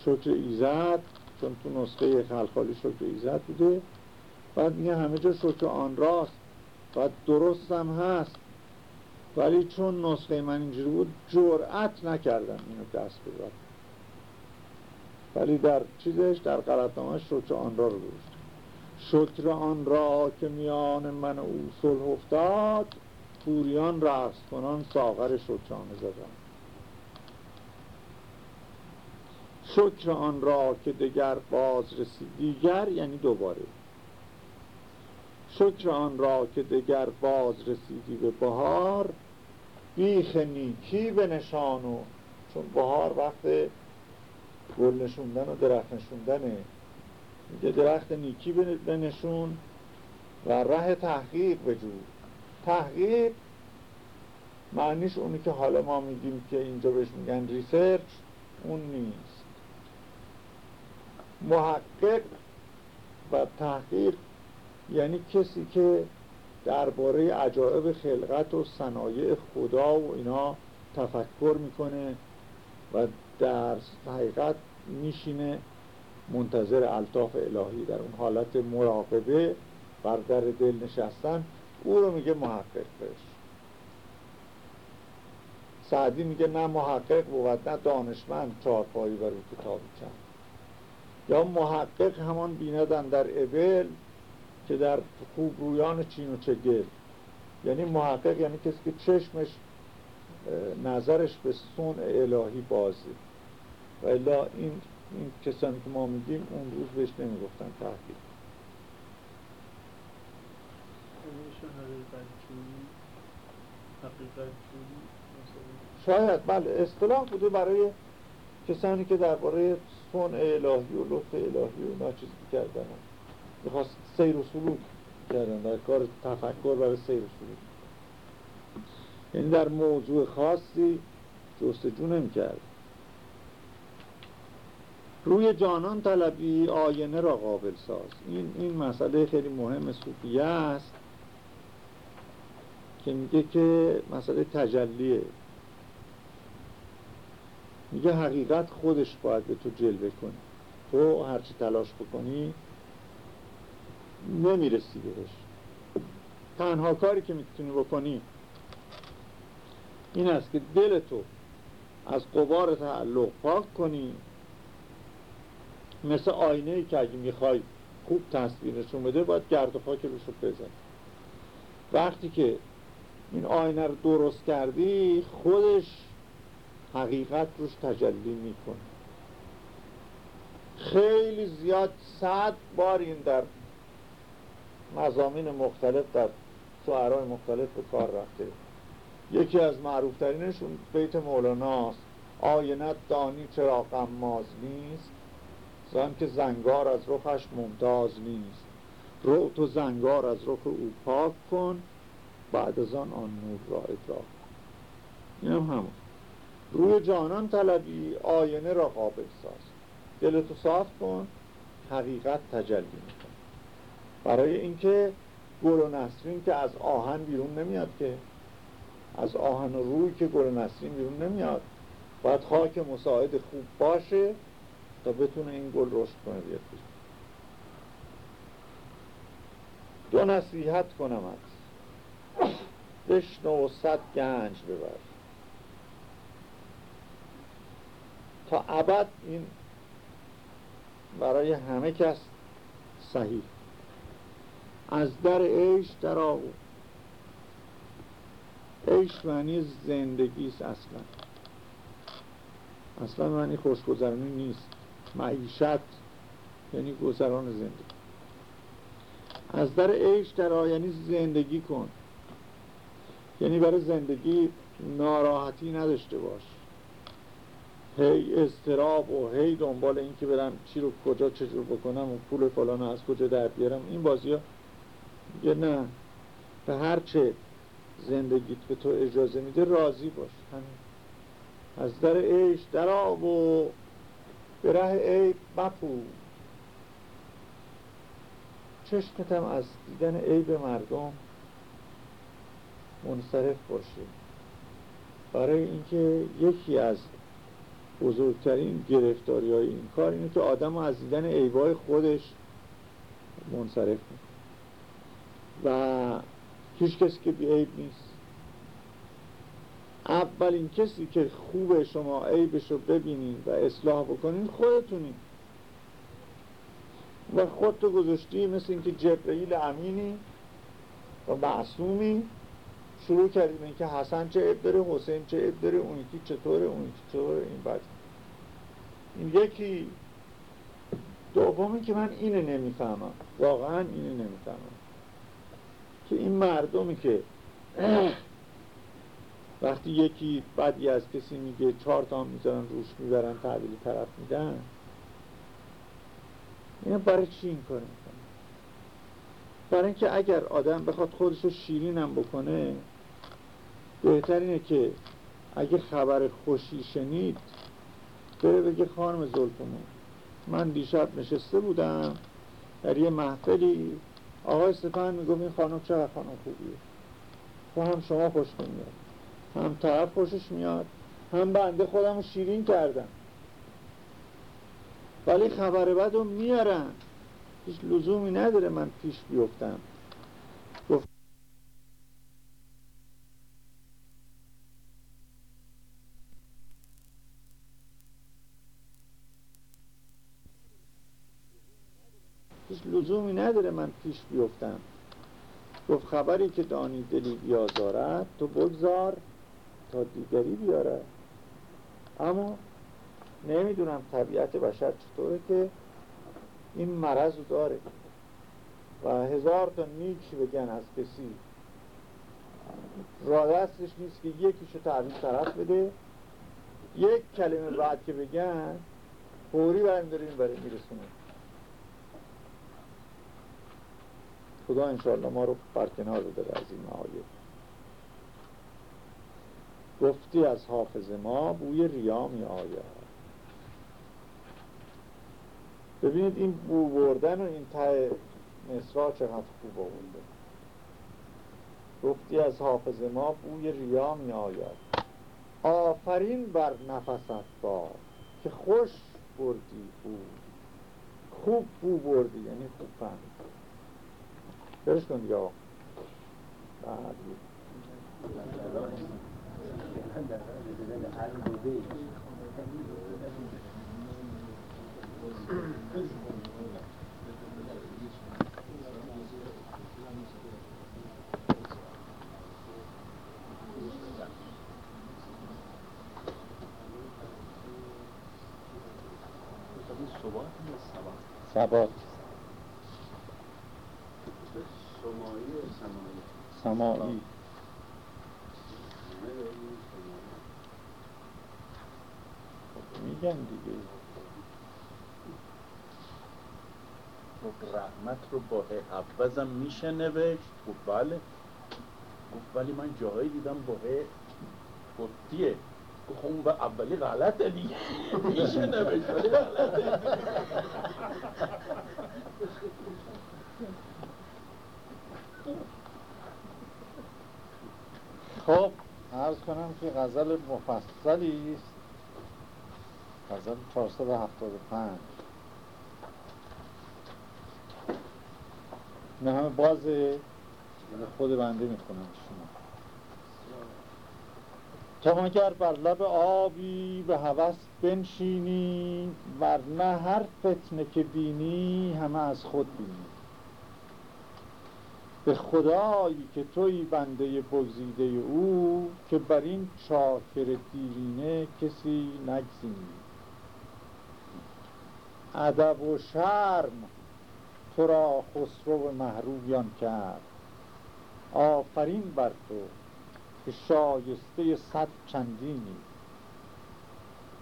شکر ایزد چون تو نسخه خلخالی شکر ایزد بوده بعد میگه همه جا شکر آن راست بعد درست هست ولی چون نسخه من اینجوری بود جرأت نکردم اینو دست ببرم. ولی در چیزش در غلطنامه شکر آن را رو گوشت شکر آن را که میان من او صلح افتاد پوریان رقص کنان ساغر شکرانه زدن. شکر آن را که دگر باز رسید دیگر یعنی دوباره. شکر آن را که دگر باز رسیدی به بهار بیخ نیکی به نشانو چون بهار وقت گل نشوندن و درخت نشوندنه. میگه درخت نیکی بنشون و ره تحقیق بجود تحقیق معنیش اونی که حالا ما میگیم که اینجا بهش میگن ریسرچ اون نیست. محقق و تحقیق یعنی کسی که درباره عجایب خلقت و صنایع خدا و اینا تفکر می‌کنه و در حقیقت میشینه منتظر الطاف الهی در اون حالت مراقبه بر در دل نشستن. او رو میگه محقق بهش. سعدی میگه نه محقق بود نه دانشمند چارپایی بر او کتابی چند یا محقق همان بیندن در ابل که در خوبرویان چین و چگل. یعنی محقق یعنی کسی که چشمش نظرش به سون الهی بازه. و الا این, این کسانی که ما میگیم اون روز بهش نمی‌گفتن تحقیق. شاید بله اصطلاح بوده برای کسانی که درباره سون الهی و لطف الهی و اینا چیز کردن. می‌خواست سیر و سلوک کردن در کار تفکر برای سیر و سلوک. یعنی در موضوع خاصی جستجو نمی‌کرد. روی جانان طلبی آینه را قابل ساز. این, این مسئله خیلی مهم صوفیه است که میگه که مسئله تجلیه. میگه حقیقت خودش باید به تو جلوه کنی تو هرچی تلاش بکنی نمی‌رسی بهش. تنها کاری که می‌تونی بکنی این است که دل تو از قبار تعلق پاک کنی. مثل آینه ای که اگه می‌خوای خوب تصویر نشون بده باید گرد و خاک روش رو بزن وقتی که این آینه رو درست کردی خودش حقیقت روش تجلی می‌کنه. خیلی زیاد صد بار این در مزامین مختلف در شعرهای مختلف به کار رفته. یکی از معروفترینشون بیت مولاناست. آینت دانی چرا قماز نیست. زن که زنگار از رخش ممتاز نیست. رو تو زنگار از رخ او پاک کن بعد از آن آن نور را ادراک این هم همون. روی جانان طلبی آینه را قابل ساز. دلتو صاف کن حقیقت تجلی میکن برای اینکه گل و نسرین که از آهن بیرون نمیاد که. از آهن و روی که گل و نسرین بیرون نمیاد. باید خاک مساعد خوب باشه تا بتونه این گل رشد کنه بیاد دو نصیحت کنم از. بشنو و صد گنج ببر. تا ابد این برای همه کس صحیح. از در عیش در آو عیش معنی زندگی است اصلا. اصلا معنی خوشگذرانی نیست. معیشت یعنی گذران زندگی. از در عیش در یعنی زندگی کن. یعنی برای زندگی ناراحتی نداشته باش. هی استراب و هی دنبال این که برم چی رو کجا چجور بکنم و پول فلان از کجا در بیارم. این بازی ها یه نه. به هر چه زندگیت به تو اجازه میده راضی باش. همین. از در عیش در آب و به ره عیب مپو چشمتم از دیدن عیب مردم منصرف باشه. برای اینکه یکی از بزرگترین گرفتاری های این کار اینه که آدم از دیدن عیبای خودش منصرف می‌کنه. و هیچ کسی که بی عیب نیست. اولین کسی که خوب شما عیبش رو ببینین و اصلاح بکنین خودتونین. و خودتو گذاشتی مثل اینکه جبرئیل امینی و معصومی. شروع کردیم اینکه حسن چه عیب داره حسین چه عیب داره اون یکی چطوره اون یکی چطوره این بعد. این یکی. دومی که من اینه نمی‌فهمم. واقعا اینه نمی‌فهمم. که این مردمی که وقتی یکی بدی از کسی میگه چهار تا می‌ذارن روش می‌برن تحویل طرف میدن اینا برای چی این کار می‌کنه برای اینکه اگر آدم بخواد خودش رو شیرینم بکنه بهتر اینه که اگه خبر خوشی شنید بره بگه خانم زلفمون من دیشب نشسته بودم در یه محفلی آقای سپن میگم این خانم چقدر خانم خوبیه. هم شما خوش میاد هم طرف خوشش میاد هم بنده خودم شیرین کردم. ولی خبر بد رو میارن. هیچ لزومی نداره من پیش بیفتم. گفت لزومی نداره من پیش بیفتم. گفت خبری که دانی دلی بیازارد تو بگذار. تا دیگری بیاره. اما نمی‌دونم طبیعت بشر چطوره که این مرض داره. و هزار تا نیک بگن از کسی. را دستش نیست که یکیشو تحویل طرف بده. یک کلمه بعد که بگن فوری بریم داریم برای میرسونه. خدا انشاءالله ما رو برکنار بده از این معایب. گفتی از حافظ ما بوی ریا می آید ببینید این بو بردن و این ته مصرا چقدر خوب آورده. گفتی از حافظ ما بوی ریا می آید آفرین بر نفست با که خوش بردی بود خوب بو بردی یعنی خوب فهمید. برش کن یا. ثبات. سماعی میگن دیگه. رحمت رو با حفظم میشه نوشت. گفت بله. گفت ولی من جاهایی دیدم با پتیه گفت خب اون اولی غلطه دیگه. میشه نوشت ولی غلطه. خب عرض کنم که غزل مفصلی است. غزل 475 نه همه بازه خود بنده می‌خونم شما. تا مگر بر لب آبی به هوس بنشینی ورنه هر فتنه که بینی همه از خود بینی. به خدایی که توی بنده بگزیده او که بر این چاکر دیرینه کسی نگزینی. ادب و شرم تو را خسرو محرویان کرد. آفرین بر تو که شایسته صد چندینی.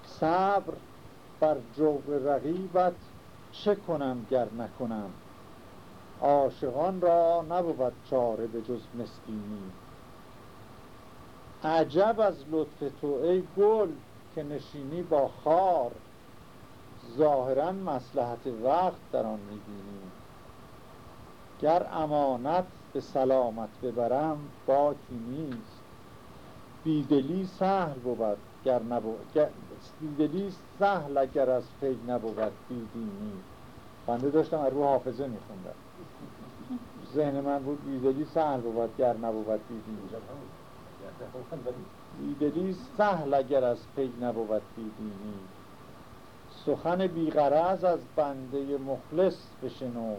صبر بر جو رقیبت چه کنم گر نکنم؟ عاشقان را نبود چاره به جز مسکینی. عجب از لطف تو ای گل که نشینی با خار. ظاهرا مسلحت وقت در آن می‌بینی گر امانت به سلامت ببرم باکی نیست. بیدلی سهل بود گر نبود بیدلی سهل اگر از پی نبود بیدینی. بنده داشتم از رو حافظه میخوندم. ذهن من بود بیدلی سهل بود گر نبود بیدینی. دیدلی سهل اگر از پی نبود بیدینی. سخن بیغرز از بنده مخلص بشنو.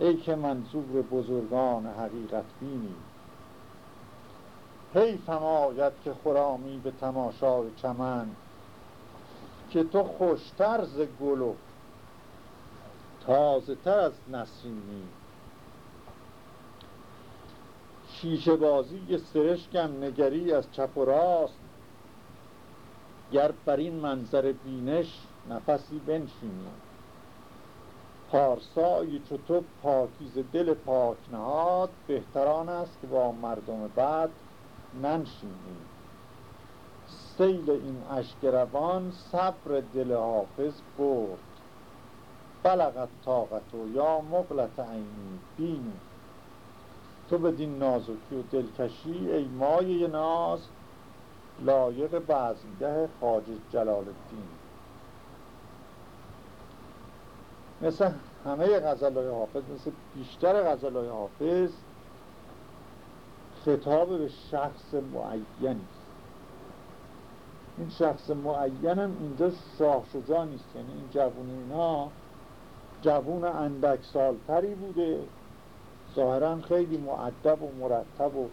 ای که منظور بزرگان حقیقت بینی. حیفم آید که خرامی به تماشای چمن که تو خوشتر ز گل و تازه تر از نسرینی. شیشه بازی سرشکم نگری از چپ و راست گر بر این منظر بینش نفسی بنشینی. پارسایی چو تو پاکیز دل پاک نهاد بهتران است که با مردم بعد ننشینی. سیل این اشگروان صبر دل حافظ برد. بلغت طاقت و یا مقلت عینی بینی. تو بدین نازکی و دلکشی ای مایه ناز لایق بزمگه خاج جلال الدین مثل همه غزلهای حافظ مثل بیشتر غزلهای حافظ خطاب به شخص معینی است. این شخص معین هم اینجا شاه شجاع نیست. یعنی این جوون اینا جوون اندک سالتری بوده. ظاهرا خیلی معدب و مرتب و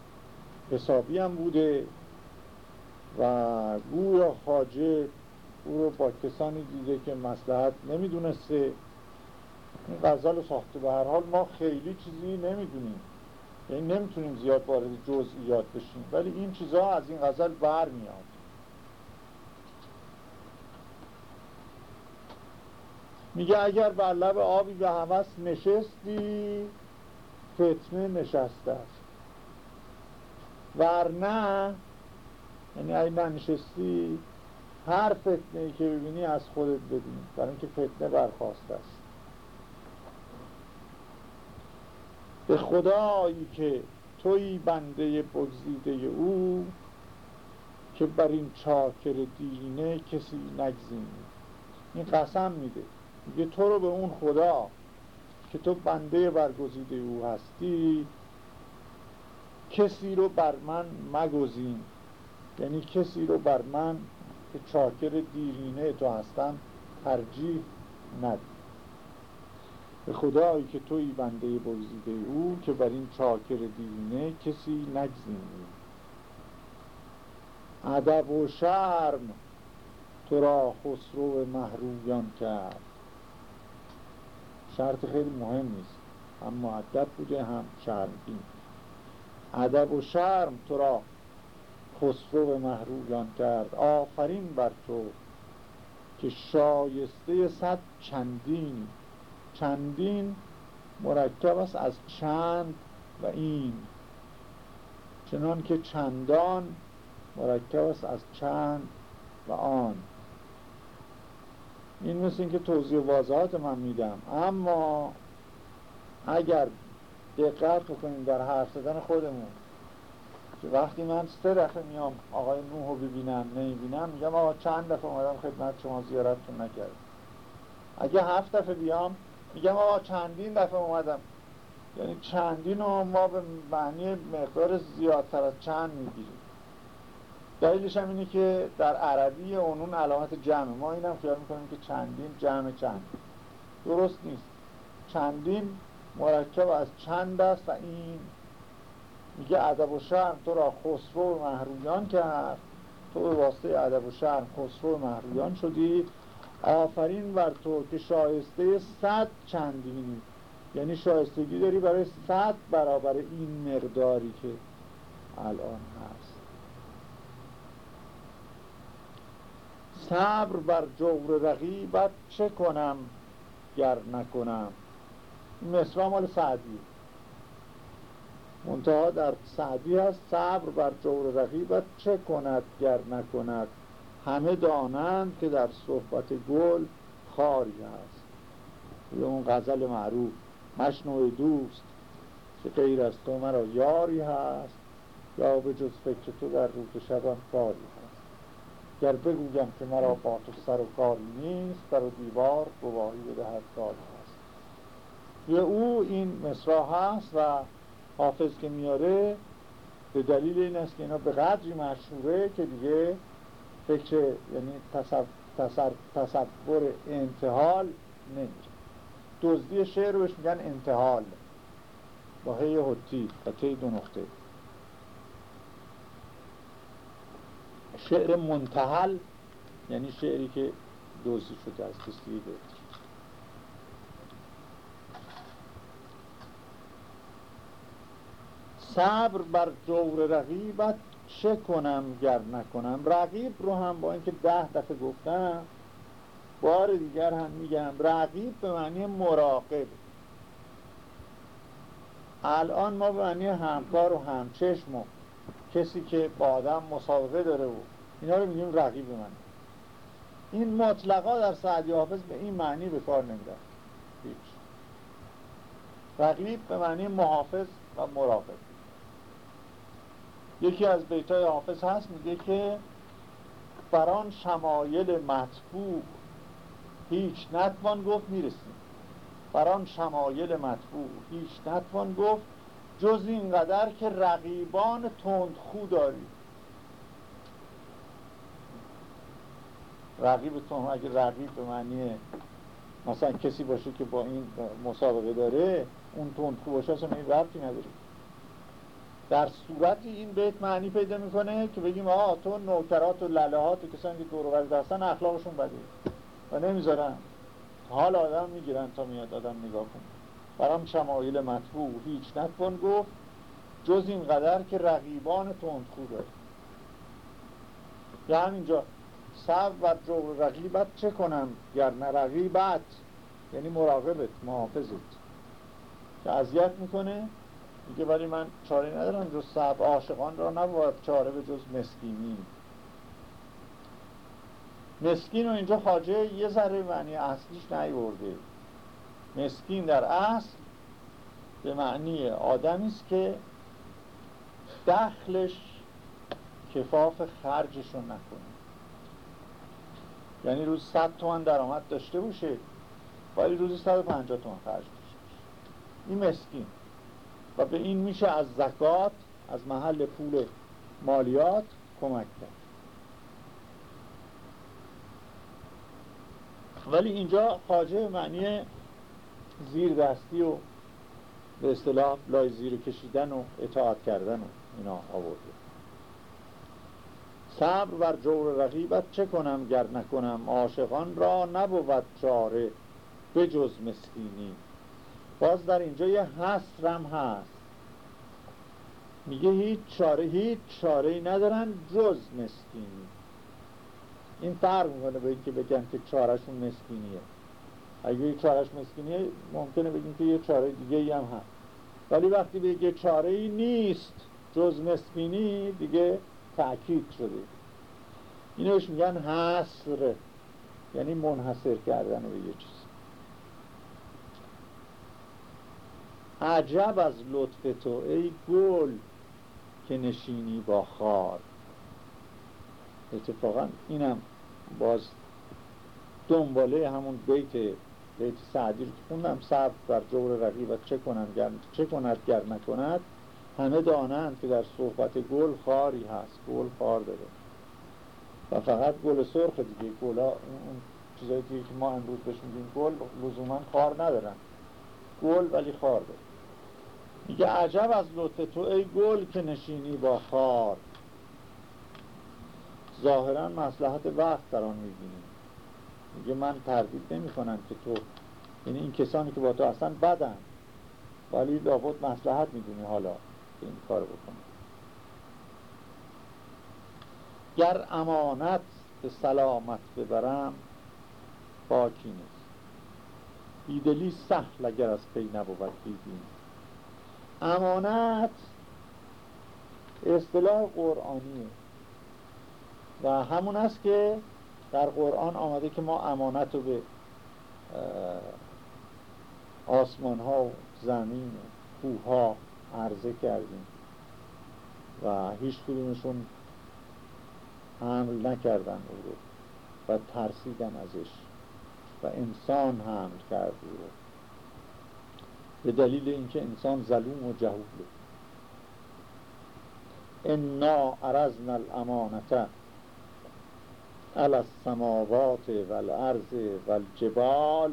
حسابی هم بوده. و گویا خاجه او رو با کسانی دیده که مسلحت نمی‌دونسته. این غزل ساخته. به هر حال ما خیلی چیزی نمی‌دونیم. یعنی نمی‌تونیم زیاد وارد جزئیات بشیم. ولی این چیزها از این غزل برمیاد میگه اگر بر لب آبی به همس نشستی فتنه نشسته است. ورنه یعنی اگه ننشستی هر فتنه که ببینی از خودت ببین برای اینکه فتنه برخواست است. به خدایی که توی بنده بگزیده او که بر این چاکر دینه کسی نگزینی این قسم میده. میگه تو رو به اون خدا که تو بنده برگزیده او هستی کسی رو بر من مگزین. یعنی کسی رو بر من که چاکر دیرینه تو هستم ترجیح ند به خدایی که توی بنده بگزیده او که بر این چاکر دیرینه کسی نگزینی. ادب و شرم تو را خسرو محرویان کرد. شرط خیلی مهم نیست هم معدب بوده هم شرمگین. ادب و شرم تو را خسرو محرویان کرد. آفرین بر تو که شایسته صد چندین چندین مرکب است از چند و این. چنان که چندان مرکب است از چند و آن. این مثل اینکه توضیح واضحات من میدم. اما اگر دقت بکنیم در حرف زدن خودمون که وقتی من سه دفعه میام آقای نوح رو ببینم نمی‌بینم میگم آقا چند دفعه اومدم خدمت شما زیارتتون نکردم. اگه هفت دفعه بیام میگم آقا چندین دفعه اومدم. یعنی چندین رو ما به معنی مقدار زیادتر از چند می‌گیریم. دلیلش هم اینه که در عربی اونون علامت جمع. ما اینم خیال می‌کنیم که چندین جمع چند. درست نیست. چندین مرکب از چند است و این میگه ادب و شرم تو را خسرو محرویان کرد. تو به واسطه ادب و شرم خسرو محرویان شدی. آفرین بر تو که شایسته صد چندینی. یعنی شایستگی داری برای صد برابر این مقداری که الان هست. صبر بر جور رقیبت چه کنم گر نکنم؟ این مصرا مال سعدی منتها در سعدی هست صبر بر جور رقیبت چه کند گر نکند. همه دانند که در صحبت گل خاری هست. یه اون غزل معروف مشنوع دوست که غیر از تو مرا یاری هست. یا به جز فکر تو در روز شبم کاری هست. گر بگویم که مرا با تو سر و کاری نیست در و دیوار گواهی بدهد کاری هست. یه او این مصرا هست و حافظ که میاره به دلیل این است که اینا به قدری مشهوره که دیگه فکر یعنی تصور, تصور انتحال نمیره دزدی شعر بهش میگن انتحال. با هی حتی و تی دو نقطه. شعر منتحل یعنی شعری که دوزی شده از کسی دیگه صبر بر جور رقیبت چه کنم گر نکنم؟ رقیب رو هم با اینکه ده دفعه گفتم بار دیگر هم میگم رقیب به معنی مراقب. الان ما به معنی همکار و همچشم و کسی که با آدم مسابقه داره و اینا رو میگیم رقیب من این مطلقا در سعدی حافظ به این معنی به کار هیچ. رقیب به معنی محافظ و مراقب. یکی از بیتای حافظ هست میگه که بران شمایل مطبوع هیچ نتوان گفت می‌رسیم. بران شمایل مطبوع هیچ نتوان گفت جز اینقدر که رقیبان تندخو داری. رقیبتون اگه رقیب به معنی مثلا کسی باشه که با این مسابقه داره اون تندخو باشه اصلا این ربطی نداره. در صورتی این بیت معنی پیدا می‌کنه که بگیم آه تو نوکرات و للهات و کسانی که دور هستن اخلاقشون بده و نمی‌ذارن. حال آدم می‌گیرن تا میاد آدم نگاه کن برام شمایل مطبوع هیچ نتوان گفت جز این قدر که رقیبان تندخو داره یا همینجا سب و جو رقیبت چه کنم گر نه رقیبت؟ یعنی مراقبت محافظت. که اذیت می‌کنه میگه ولی من چاره ندارم جز سب عاشقان را نباید چاره به جز مسکینی. مسکین و اینجا خاجه یه ذره معنی اصلیش نیورده. مسکین در اصل به معنی آدمی است که دخلش کفاف خرجش رو نکنه. یعنی روز 100 تومن درآمد داشته باشه ولی روزی 150 تومن خرج باشه این مسکین. و به این میشه از زکات از محل پول مالیات کمک کرد. ولی اینجا خاجه معنی زیر دستی و به اصطلاح لای زیر کشیدن و اطاعت کردن و اینا آورده. صبر بر جور رقیبت چه کنم گر نکنم عاشقان را؟ نبود چاره به جز مسکینی. باز در اینجا یه حسرم هست. میگه هیچ چاره هیچ چاره ای ندارن جز مسکینی. این فرق می‌کنه به اینکه بگن که چارهشون مسکینیه. اگه یه چارهش مسکینیه ممکنه بگیم که یه چاره دیگه ای هم هست. ولی وقتی بگه چاره ای نیست جز مسکینی دیگه تأکید شده. اینوش میگن حسر یعنی منحصر کردن به یه چیز. عجب از لطف تو ای گل که نشینی با خار. اتفاقا اینم باز دنباله همون بیت بیت سعدی رو خوندم صبر بر جور رقیب چه کنند چه کند گر نکند. همه دانند که در صحبت گل خاری هست گل خار داره. و فقط گل سرخ دیگه گلا اون چیزایی که ما امروز بهش میگیم گل لزوما خار ندارن. گل ولی خار داره. میگه عجب از لطف تو ای گل که نشینی با خار. ظاهرا مسلحت وقت در آن می‌بینیم میگه من تردید نمی کنم که تو یعنی این کسانی که با تو اصلا بدن. ولی لابد مسلحت می‌دونی حالا که این کار بکنی. گر امانت به سلامت ببرم باکی نیست. بیدلی سهل اگر از پی نبود بیدین امانت اصطلاح قرآنیه. و همون است که در قرآن آمده که ما امانت رو به آسمان ها و زمین و کوه ها عرضه کردیم. و هیچ کدومشون حمل نکردن او رو و ترسیدن ازش. و انسان حمل کرد رو. به دلیل اینکه انسان ظلوم و جهوله. انا عرضنا الامانته على السماوات والارض والجبال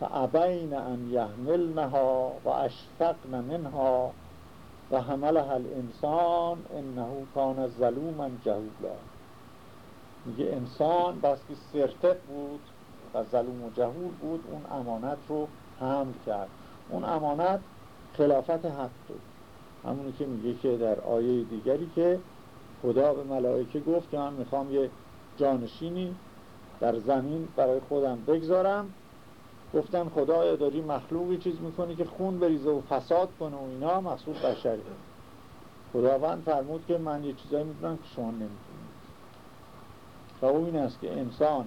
فابین ان یحملنها و اشفقن منها و حملها الانسان انه کان ظلوما جهولا. میگه انسان بس که سرتق بود و ظلوم و جهول بود اون امانت رو حمل کرد. اون امانت خلافت حق بود. همونی که میگه که در آیه دیگری که خدا به ملائکه گفت که من می‌خوام یه جانشینی در زمین برای خودم بگذارم. گفتن خدایا داری مخلوقی چیز می‌کنی که خون بریزه و فساد کنه و اینا؟ مخصوص بشری. خداوند فرمود که من یه چیزایی می‌دونم که شما نمی‌تونید و او این است که انسان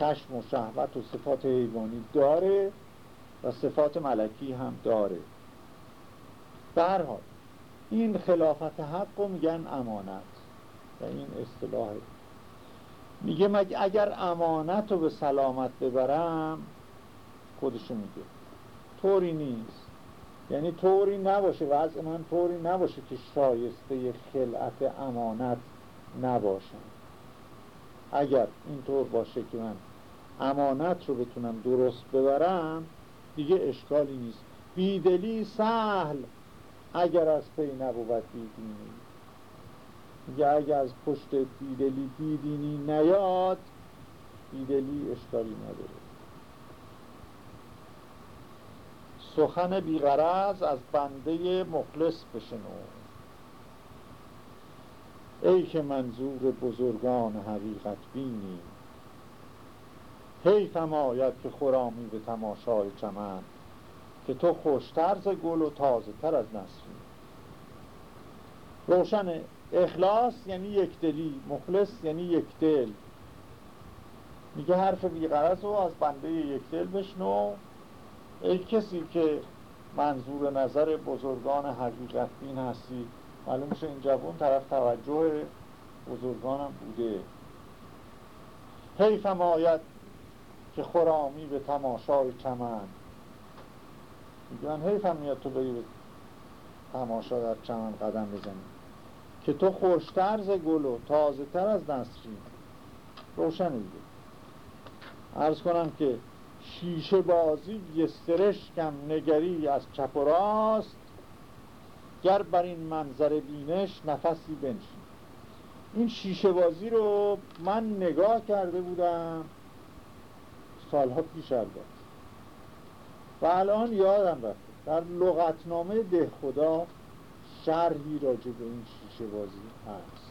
خشم و شهوت و صفات حیوانی داره. و صفات ملکی هم داره. در حال این خلافت حق رو میگن امانت. و این اصطلاح. میگه مگه اگر امانت رو به سلامت ببرم خودشو میگه. طوری نیست. یعنی طوری نباشه وضع من طوری نباشه که شایسته خلعت امانت نباشم. اگر اینطور باشه که من امانت رو بتونم درست ببرم دیگه اشکالی نیست. بیدلی سهل. اگر از پی نبود بیدینی میگه اگر از پشت بیدلی بیدینی نیاد بیدلی اشکالی نداره. سخن بیغرز از بنده مخلص بشنو. ای که منظور بزرگان حقیقت بینی. حیفم آید که خرامی به تماشای چمن که تو خوشتر ز گل و تازه تر از نسرین. روشن اخلاص یعنی یک دلی مخلص یعنی یک دل. میگه حرف بیغرز رو از بنده یک دل بشنو. ای کسی که منظور نظر بزرگان حقیقت بین هستی معلوم میشه این جوان طرف توجه بزرگانم بوده. حیفم آید که خرامی به تماشای چمن. میگن حیفم میاد تو بری به تماشا در چمن قدم بزنی. که تو خوشتر ز گل و تازه تر از نسرین روشن دیگه عرض کنم که شیشه بازی سرشکم نگری از چپ و راست. گر بر این منظر بینش نفسی بنشین. این شیشه بازی رو من نگاه کرده بودم. سالها پیش البته. و الان یادم رفته در لغتنامه ده خدا شرحی راجع به این شیشه بازی هست.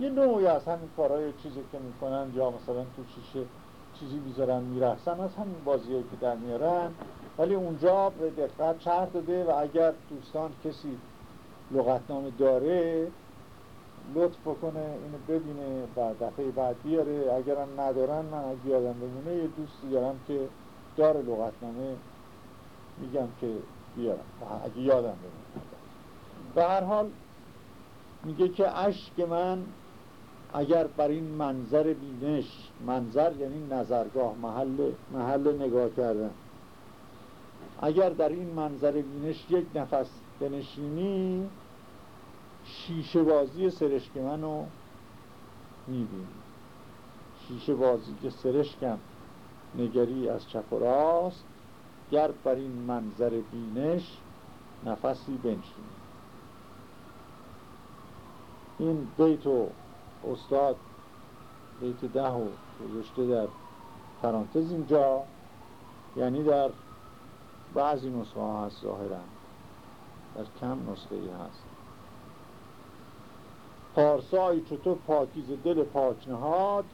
یه نوعی از همین کارهای چیزی که می‌کنن یا مثلا تو شیشه چیزی بیذارن میرخصن از همین بازی که در میارن. ولی اونجا به دقت چرت داده و اگر دوستان کسی لغتنامه داره لطف بکنه اینو ببینه و دفعه بعد بیاره. اگرم ندارن من از یادم بمونه یه دوستی دارم که داره لغتنامه میگم که بیارم. اگه یادم بمونه. به هر حال میگه که عشق من اگر بر این منظر بینش منظر یعنی نظرگاه محل, محل نگاه کردن. اگر در این منظر بینش یک نفس بنشینی شیشه بازی سرشک منو می‌بینی. شیشه بازی که سرشکم نگری از چپ و راست گر بر این منظر بینش نفسی بنشینی. این بیتو استاد بیت ده و گذاشته در پرانتز اینجا یعنی در بعضی نسخه ها هست در کم نسخه ای هست. پارسایی چطور پاکیز دل پاک نهاد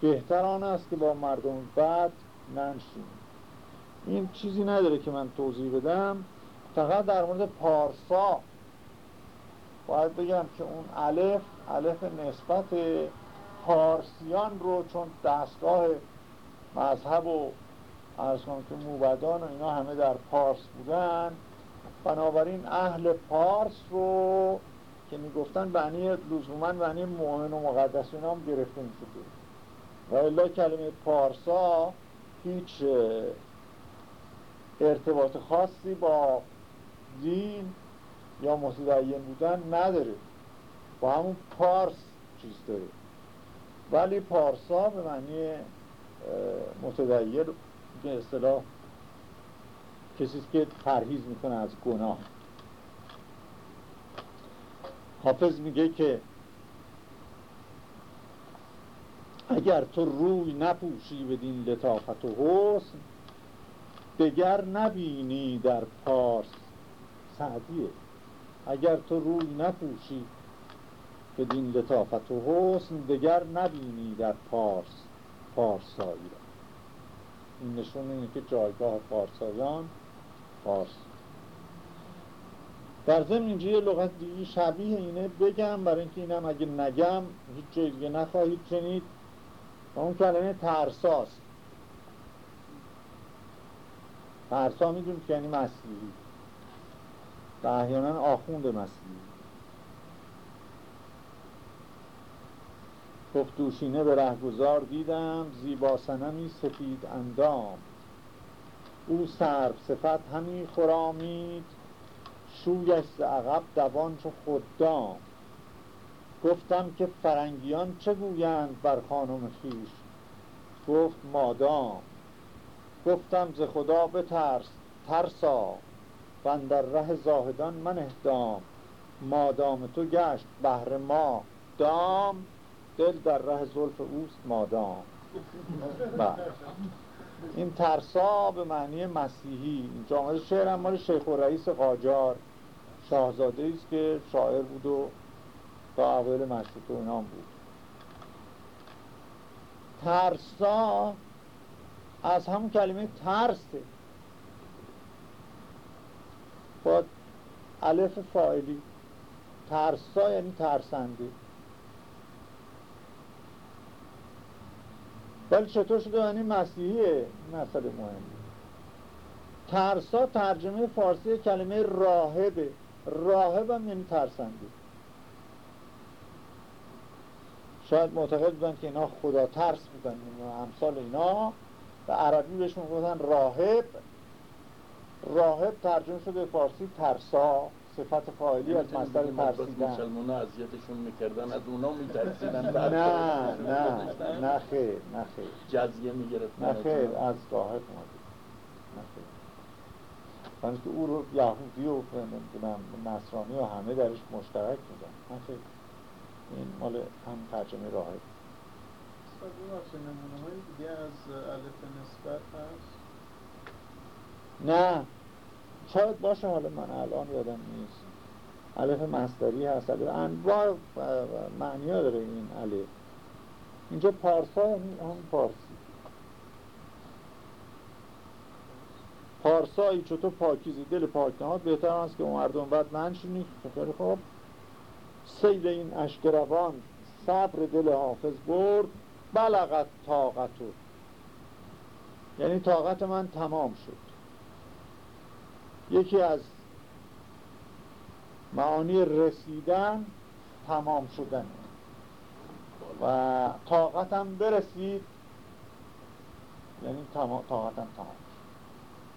بهتر است که با مردم بد ننشین. این چیزی نداره که من توضیح بدم فقط در مورد پارسا. باید بگم که اون الف الف نسبت پارسیان رو چون دستگاه مذهب و ارز که موبدان و اینا همه در پارس بودن بنابراین اهل پارس رو که می‌گفتن بنی لزوما بنی مؤمن و مقدس اینا هم گرفته می‌شده و الا کلمه پارسا هیچ ارتباط خاصی با دین یا متدین بودن نداره. با همون پارس چیز داره. ولی پارسا به معنی متدین به اصطلاح کسی که پرهیز می‌کنه از گناه. حافظ میگه که اگر تو روی نپوشی بدین لطافت و حسن دگر نبینی در پارس سعدیه. اگر تو روی نپوشی بدین لطافت و حسن دگر نبینی در پارس پارسایی را. این نشون اینه که جایگاه پارسایان پارس در ضمن اینجا یه لغت دیگه شبیه اینه بگم برای اینکه اینم اگه نگم هیچ جای دیگه نخواهید چنید اون کلمه ترساست. ترسا می‌دونید که یعنی مسیحی. و احیانا آخوند مسیحی. گفت دوشینه به رهگذار دیدم زیبا سنمی سفید اندام. او سرب صفت همی خرامید. شویش ز عقب دوان چو خدام. گفتم که فرنگیان چه گویند بر خانم خیش؟ گفت مادام. گفتم ز خدا بترس ترسا. و در ره زاهدان من اهدام. مادام تو گشت بهر ما. دام. دل در ره زلف اوست مادام. بله. این ترسا به معنی مسیحی. جامعه شعر هم مال شیخ و رئیس قاجار. شاهزاده است که شاعر بود و تا اول مشروط و اینام بود. ترسا از همون کلمه ترسه. با الف فایلی ترسا یعنی ترسنده. ولی چطور شده یعنی مسیحیه مسئله مهم. ترسا ترجمه فارسی کلمه راهبه. راهب هم یعنی ترسنده شاید معتقد بودن که اینا خدا ترس بودن امثال اینا. و عربی بهش می‌گفتن راهب. راهب ترجمه شده فارسی ترسا. صفت فاعلی از مصدر ترسیدن. مسلمان اذیتشون می‌کردن از اونا میترسیدن نه نه نه خیر نه خیر. جزیه می‌گرفتن. نه خیر از راهب اومده نه خیر. که او رو یهودی و نصرانی و همه درش مشترک بودن. نه خیر. این مال هم ترجمه راهب نمونه های دیگه از الف نسبت هست؟ نه. شاید باشه حالا من الان یادم نیست. الف مصدری هست انواع معنی ها داره این الف اینجا پارسا یعنی هم پارسی. پارسایی چطور پاکیزی دل پاک نهاد بهتر است که اون مردم بعد منشونی خیلی خوب سیل این اشکروان صبر دل حافظ برد بلغت طاقتو یعنی طاقت من تمام شد. یکی از معانی رسیدن تمام شدن. و طاقتم برسید یعنی طاقتم تمام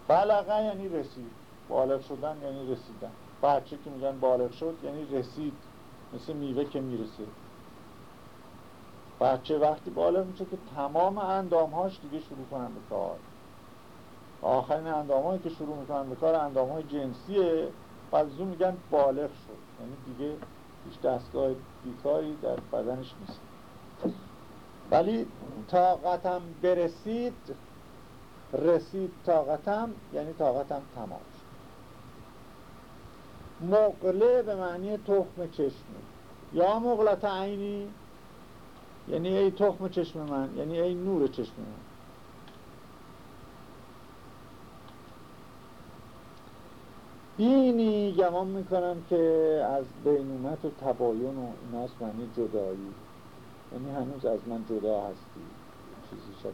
بلغه یعنی رسید. بالغ شدن یعنی رسیدن. بچه که میگن بالغ شد یعنی رسید. مثل میوه که می‌رسه. بچه وقتی بالغ میشه که تمام اندامهاش دیگه شروع کنن به کار. آخرین اندامهایی که شروع می‌کنن به کار اندام های جنسیه بعد از میگن بالغ شد. یعنی دیگه هیچ دستگاه بیکاری در بدنش نیست. ولی طاقتم برسید رسید طاقتم یعنی طاقتم تمام شد. مقله به معنی تخم چشمه یا مغلط عینی؟ یعنی ای تخم چشم من یعنی ای نور چشم من. بینی گمان می‌کنم که از بینومت و تباین و ایناست معنی جدایی. یعنی هنوز از من جدا هستی. چیزی شبیه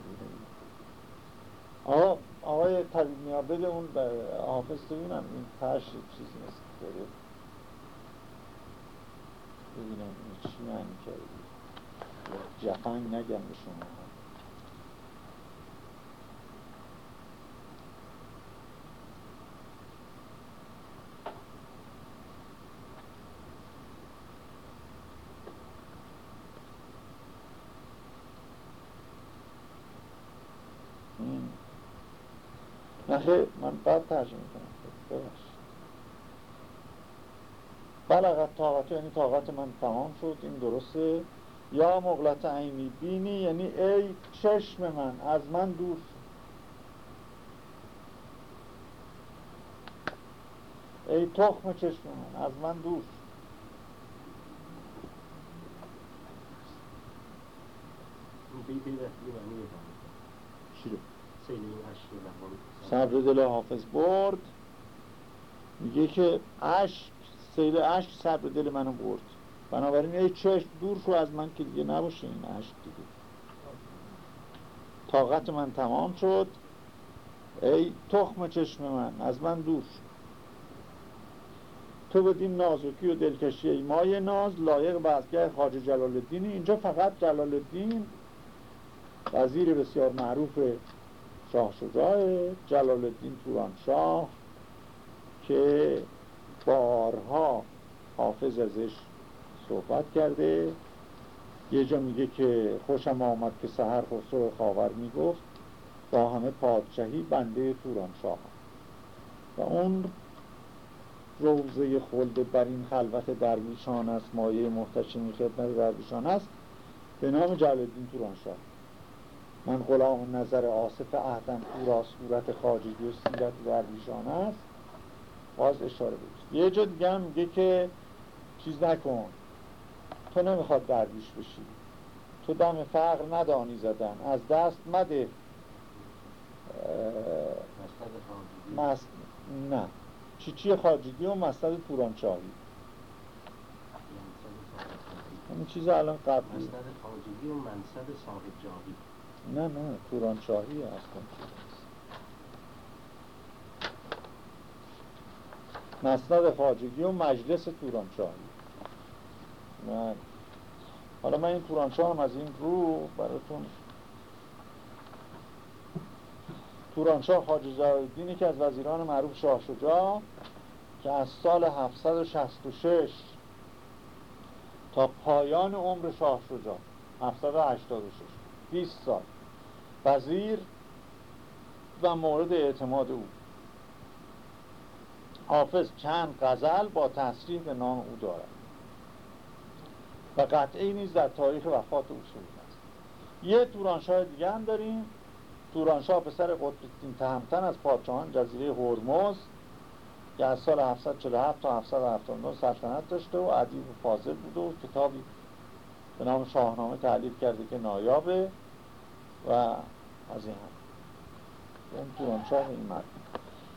آقا آقای طبیب بده اون حافظ تو این ترش چیزی مثل داره ببینم چی معنی کردی. جفنگ نگم به شما این نخیر من بعد ترجمه کنم ببخش بلغت طاقت یعنی طاقت من تمام شد این درسته. یا مغلط عینی بینی یعنی ای چشم من از من دور ای تخم چشم من از من دور صبر دل حافظ برد. میگه که عشق سیل عشق صبر دل منو برد. بنابراین ای چشم دور شو از من که دیگه نباشه این عشق دیگه. طاقت من تمام شد. ای تخم چشم من از من دور تو بدین نازکی و دلکشی ای مای ناز لایق بزگه خاج جلال الدینی اینجا فقط جلال الدین وزیر بسیار معروف شاه شجاع جلال الدین توران شاه که بارها حافظ ازش صحبت کرده. یه جا میگه که خوشم آمد که سهر خسرو خاور می‌گفت. با همه پادشاهی بنده توران شاه و اون روزه خلد بر این خلوت درویشان است مایه محتشمی خدمت درویشان است به نام جلالدین توران شاه من غلام نظر آصف عهدم او را صورت خاجگی و سیرت درویشان است. باز اشاره بود یه جا دیگه هم میگه که چیز نکن. تو نمی‌خواد درویش بشی. تو دم فقر ندانی زدن. از دست مده. مست نه. چی چی خاجگی و مستد تورانشاهی این چیز الان قبل مستد خاجگی و منصد صاحب جاهی نه نه تورانشاهی اصلا. مسند خاجگی و مجلس تورانشاهی. نه حالا من این تورانشاه هم از این رو براتون تورانشاه خاج زرالدینی که از وزیران معروف شاه شجاع که از سال 766 تا پایان عمر شاه شجاع. 786 20 سال. وزیر و مورد اعتماد او. حافظ چند غزل با تصریح به نام او دارد و قطعی نیز در تاریخ وفات او است. یه تورانشاه دیگه هم داریم. تورانشاه پسر قطبالدین تهمتن از پادشاهان جزیره هرمز که از سال 747 تا 779 سلطنت داشته و ادیب و فاضل بوده و کتابی به نام شاهنامه تعلیف کرده که نایابه. و از این هم اون تورانشاه این مرد.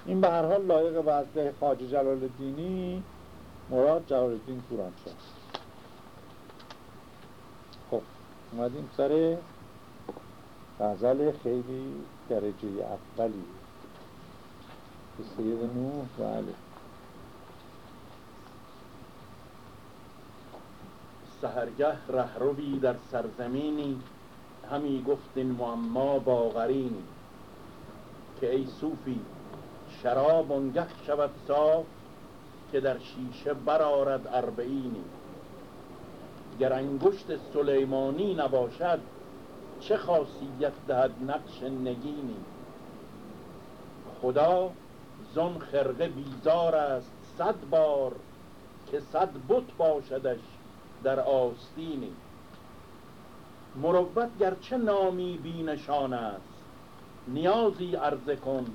این به هر حال لایق وزده خاج جلال الدینی مراد جلال الدین تورانشاه خب اومدیم سر غزل خیلی درجه اولی. به سید نوح بله. سهرگه رهروی در سرزمینی همی گفتین معما با که ای صوفی شراب انگه شود صاف که در شیشه برارد اربعینی. گر انگشت سلیمانی نباشد چه خاصیت دهد نقش نگینی؟ خدا زن خرقه بیزار است صد بار که صد بت باشدش در آستینی. مروت گرچه نامی بینشان است. نیازی عرضه کن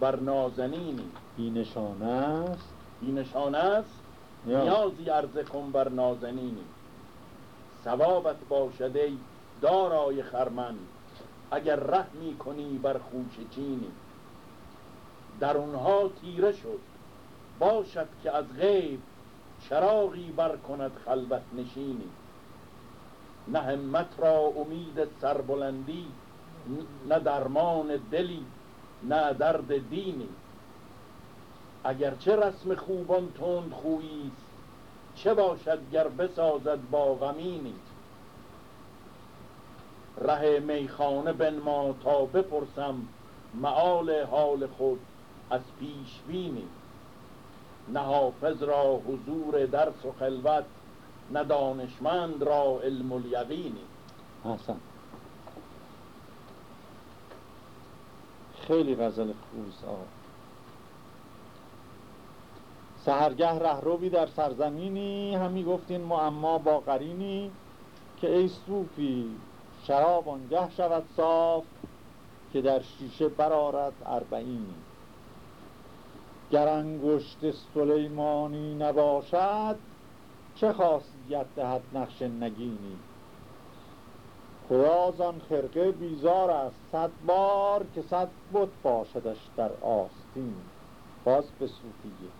بر نازنینی بینشان است؟ بینشان است؟ نیازی عرضه کن بر نازنینی ثوابت باشد ای دارای خرمن اگر رحمی کنی بر خوش چینی در اونها تیره شد باشد که از غیب چراغی بر کند خلوت نشینی نه همت را امید سربلندی نه درمان دلی نه درد دینی. اگرچه رسم خوبان تند خوییست چه باشد گر بسازد با غمینی؟ ره میخانه بنما تا بپرسم معال حال خود از پیش بینی نه حافظ را حضور درس و خلوت نه دانشمند را علم الیقینی حسن. خیلی غزل خوز آقا سهرگه رهروی در سرزمینی همی گفتین معما با قرینی که ای صوفی شراب آنگه شود صاف که در شیشه برارد اربعینی گر انگشت سلیمانی نباشد چه خاصیت دهد نقش نگینی. خدا خرقه بیزار است. صد بار که صد بت باشدش در آستین. باز به صوفیه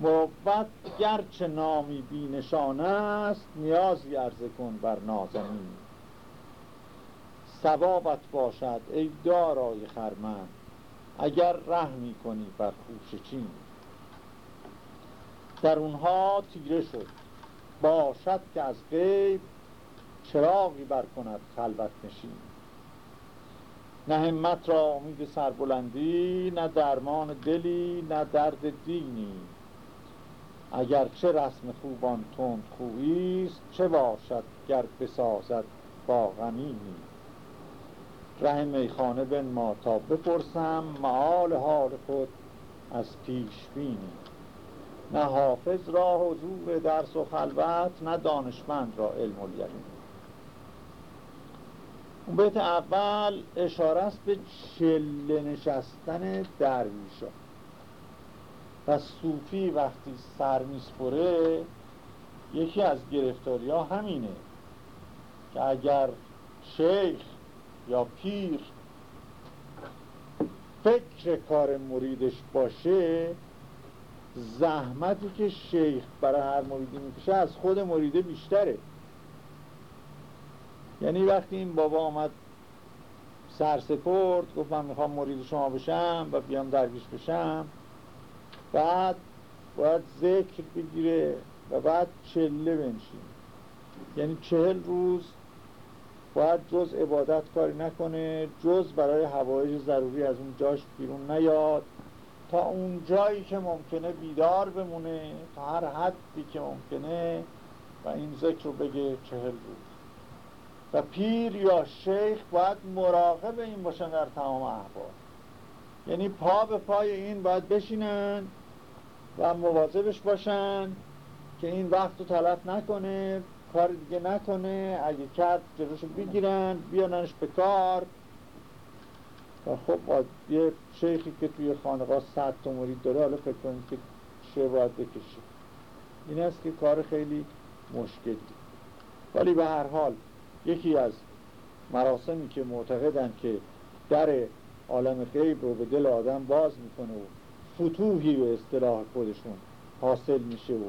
مروت گرچه نامی بینشان است نیازی عرضه کن بر نازنین. ثوابت باشد ای دارای خرمن اگر رحمی کنی بر خوش چین. در اونها تیره شد. باشد که از غیب چراغی بر کند خلوت نشین. نه همت را امید سربلندی نه درمان دلی نه درد دینی. اگر چه رسم خوبان تند خوییست چه باشد گر بسازد با غنیمی ره میخانه بن ما تا بپرسم معال حال خود از پیش بینی. نه حافظ را حضور درس و خلوت نه دانشمند را علم الیقین اون بیت اول اشاره است به چله نشستن درویشا. و صوفی وقتی سر میسپره یکی از گرفتاری ها همینه که اگر شیخ یا پیر فکر کار مریدش باشه زحمتی که شیخ برای هر مریدی می‌کشه از خود مریده بیشتره. یعنی وقتی این بابا آمد سرسپرد گفت من می‌خوام مرید شما بشم و بیام درویش بشم. بعد باید ذکر بگیره و بعد چله بنشین. یعنی چهل روز باید جز عبادت کاری نکنه جز برای هوایج ضروری از اون جاش بیرون نیاد. تا اون جایی که ممکنه بیدار بمونه تا هر حدی که ممکنه و این ذکر رو بگه چهل روز. و پیر یا شیخ باید مراقب این باشن در تمام احوال. یعنی پا به پای این باید بشینن و مواظبش باشن که این وقت رو تلف نکنه کار دیگه نکنه. اگه کرد جلوشو بگیرن بیاننش به کار. و خب یه شیخی که توی خانقاه صد تا مرید داره حالا فکر کنید که چه باید بکشه. این است که کار خیلی مشکلی ولی به هر حال یکی از مراسمی که معتقدن که در عالم غیب رو به دل آدم باز می‌کنه و فتوحی به اصطلاح خودشون حاصل میشه و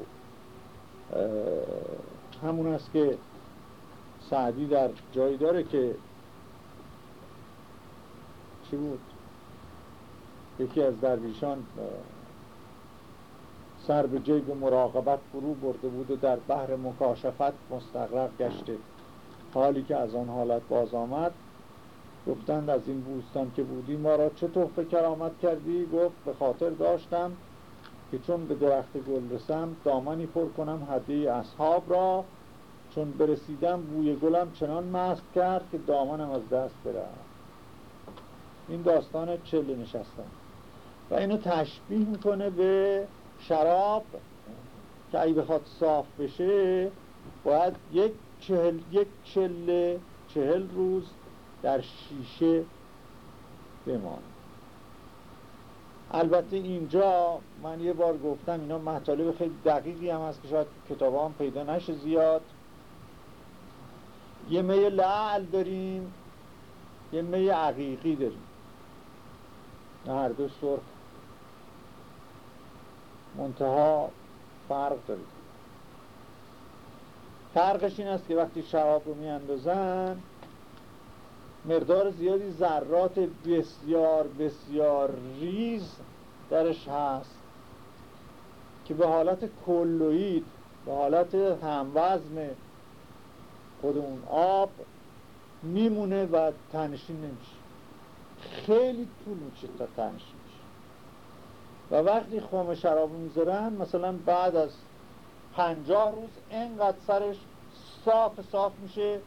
همون است که سعدی در جایی داره که چی بود؟ یکی از درویشان سر به جیب مراقبت فرو برده بود و در بحر مکاشفت مستقرق گشته. حالی که از آن حالت باز آمد گفتند از این بوستان که بودی ما را چه تحفه کرامت کردی؟ گفت به خاطر داشتم که چون به درخت گل رسم دامنی پر کنم هدیه اصحاب را چون برسیدم بوی گلم چنان مست کرد که دامنم از دست برم این داستان چله نشستن و اینو تشبیه می‌کنه به شراب. که اگه بخواد صاف بشه باید یک چهل, یک چله چهل روز در شیشه بمانه. البته اینجا من یه بار گفتم اینا مطالب خیلی دقیقی هم هست که شاید کتاب هم پیدا نشه زیاد. یه می لعل داریم یه می عقیقی داریم. هر دو سرخ. منتها فرق دارید فرقش این است که وقتی شراب رو میاندازن مقدار زیادی ذرات بسیار بسیار ریز درش هست که به حالت کلوید به حالت هموزن خود اون آب میمونه و تنشین نمیشه. خیلی طول میشه تا تنشین میشه و وقتی خم شراب می‌ذارن مثلا بعد از پنجاه روز اینقدر سرش صاف صاف میشه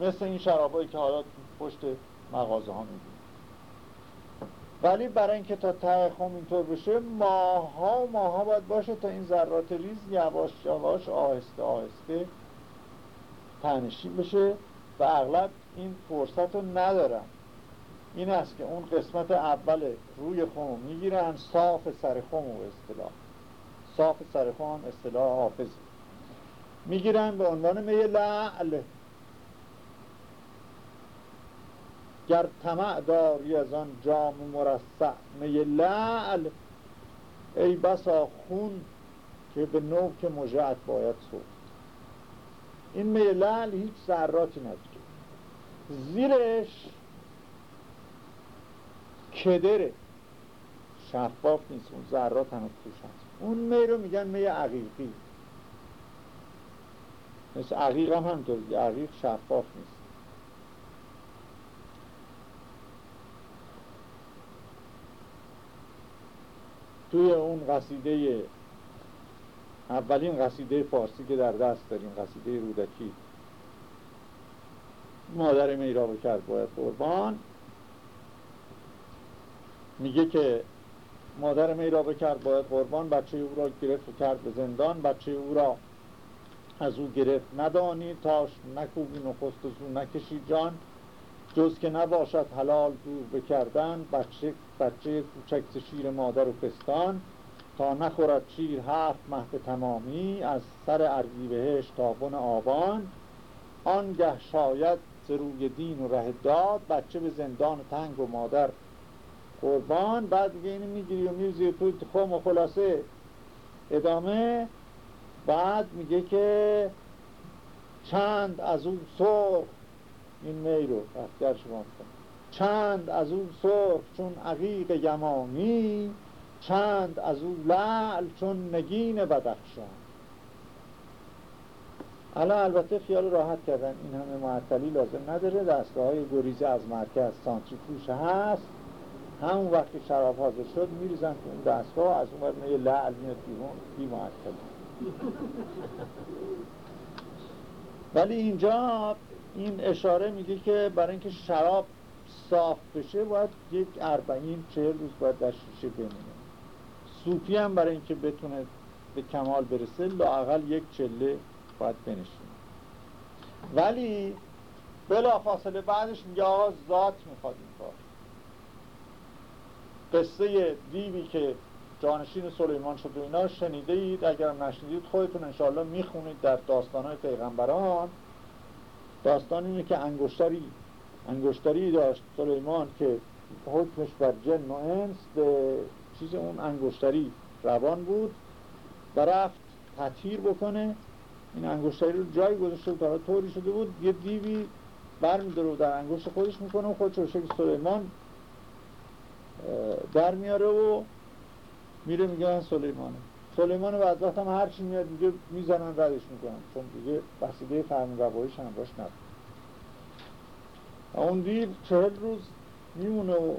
مثل این شرابایی که حالا پشت مغازه ها می‌بینید ولی برای اینکه تا ته خم اینطور بشه ماها و ماها باید باشه تا این ذرات ریز یواش یواش آهسته آهسته تنشین بشه و اغلب این فرصت رو ندارن. این است که اون قسمت اول روی خم می‌گیرن صاف سر خم و اصطلاح. صاف سر خم اصطلاح حافظ می‌گیرن به عنوان می لعل. گر طمع داری از آن جام مرصع می لعل. ای بسا خون که به نوک مجعت باید سوخت. این می لعل هیچ ذراتی نداره. زیرش کدره. شفاف نیست اون ذرات هم توش هست. اون می رو میگن می عقیقی. مثل عقیق هم همطور عقیق شفاف نیست. توی اون قصیده اولین قصیده فارسی که در دست داریم قصیده رودکی. مادر میرا کرد باید قربان. میگه که مادر میرا کرد باید قربان بچه او را گرفت و کرد به زندان. بچه او را از او گرفت. ندانی تاش نکوبی نخست و زو نکشی جان. جز که نباشد حلال دور بکردن بچه, بچه کوچک شیر مادر و پستان. تا نخورد شیر هفت مهد تمامی. از سر ارگی بهش تا بن آبان. آنگه شاید روی دین و ره داد. بچه به زندان تنگ و مادر قربان بعد دیگه اینو می‌گیری و میوزی تو خم و خلاصه ادامه. بعد میگه که چند از اون سرخ این می رو شما چند از اون سرخ چون عقیق یمانی چند از اون لعل چون نگین بدخشان. الان البته خیال راحت کردن این همه معطلی لازم نداره. دستگاه های گریزه از مرکز سانتریفوش هست. همون وقت که شراب حاضر شد میریزن تو اون دستگاه از اون وقت یه لعل میاد بیرون. بی معطلی ولی اینجا این اشاره میگه که برای اینکه شراب صاف بشه باید یک اربعین چهل روز باید در شیشه بمونه. صوفی هم برای اینکه بتونه به کمال برسه لاقل یک چله باید بنشین ولی بلا فاصله بعدش میگه آقا ذات می‌خواد قصه دیوی که جانشین سلیمان شد و اینا شنیده اید اگر نشنیدید خودتون انشاءالله می‌خونید در های پیغمبران. داستان اینه که انگشتری انگشتری داشت سلیمان که حکمش بر جن و انس به چیز اون انگشتری روان بود و رفت تطهیر بکنه. این انگشتری رو جایی گذاشته بود طوری شده بود یه دیوی برمیداره و در انگشت خودش می‌کنه و خودش رو شکل سلیمان در میاره و میره میگه سلیمانه سلیمان بعد وقت هم هرچی میاد دیگه می‌زنن ردش می‌کنن. چون دیگه بسیده فرم روایش هم باش نداره اون دیو چهل روز میمونه و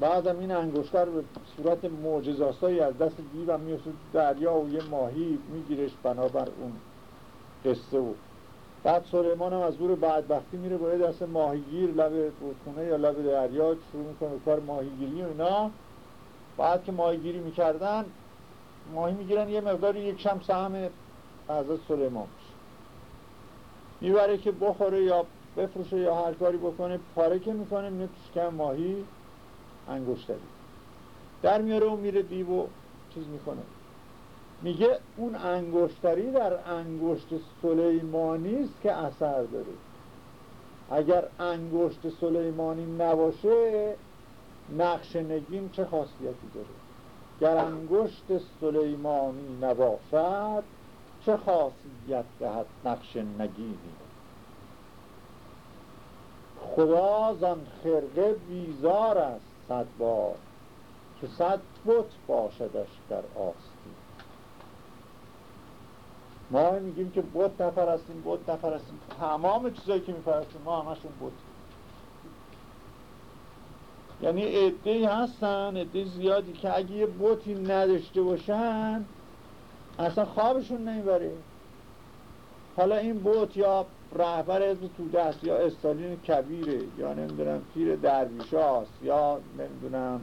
بعدم این انگشتر به صورت معجزاسایی از دست دیوم میفته دریا و یه ماهی میگیرش بنابر اون قصه و بعد سلیمان هم از دور بعد وقتی میره باید دست ماهیگیر لب رودخونه یا لب دریا شروع می‌کنه کار ماهیگیری و اینا. بعد که ماهیگیری می‌کردن ماهی می‌گیرن یه مقداری یک شم سهم حضرت سلیمان میشه. می‌بره که بخوره یا بفروشه یا هر کاری بکنه پاره که می‌کنه میره کم ماهی انگشتری. در میاره و میره دیو و چیز می‌کنه. میگه اون انگشتری در انگشت سلیمانی است که اثر داره. اگر انگشت سلیمانی نباشه نقش نگین چه خاصیتی داره؟ گر انگشت سلیمانی نباشد چه خاصیت دهد نقش نگینی؟ خدا زن خرقه بیزار است صد بار که صد بت باشدش در آستی ما میگیم که بت نفرستیم بت نفرستیم تمام چیزایی که میفرستیم ما همشون بت. یعنی عده هستن عده زیادی که اگه یه بوتی نداشته باشن اصلا خوابشون نمی‌بره. حالا این بوت یا رهبر حزب توده است یا استالین کبیره یا نمی‌دونم پیر درویش یا نمی‌دونم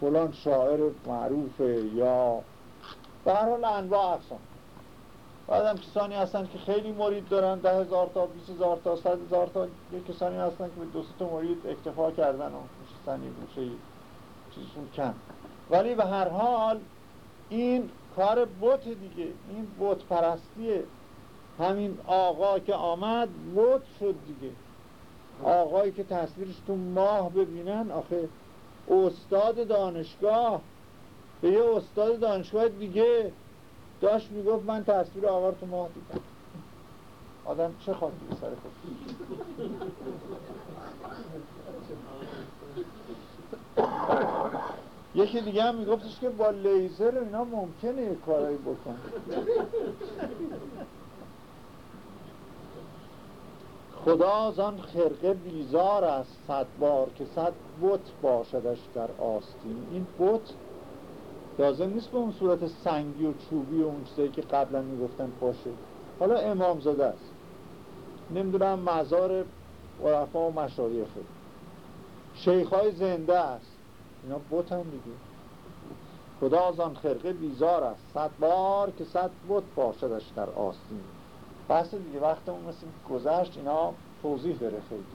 فلان شاعر معروفه یا به هر حال انواع اقسام بعد هم کسانی هستن که خیلی مرید دارن ده هزار تا بیس هزار تا صد هزار تا. یه کسانی هستن که به دو تا مرید اکتفا کردن و نشستن یه گوشه چیزشون کم. ولی به هر حال این کار بوت دیگه این بوت پرستیه. همین آقا که آمد بوت شد دیگه. آقایی که تصویرش تو ماه ببینن آخه استاد دانشگاه به یه استاد دانشگاه دیگه داشت می‌گفت من تصویر آقا رو تو ماه دیدم. آدم چه خواهی سر خود یکی دیگه هم میگفتش که با لیزر اینا ممکنه کارایی بکن خدا زان خرقه بیزار است صد بار که صد بت باشدش در آستین. این بت لازم نیست به اون صورت سنگی و چوبی و اون چیزایی که قبلا می‌گفتن باشه. حالا امامزاده است. نمی‌دونم مزار عرفا و مشایخه شیخ های زنده است. اینا بت هم دیگه. خدا از آن خرقه بیزار است. صد بار که صد بت باشدش در آستین. بحث دیگه وقتمون مثل گذشت اینا توضیح داره خیلی.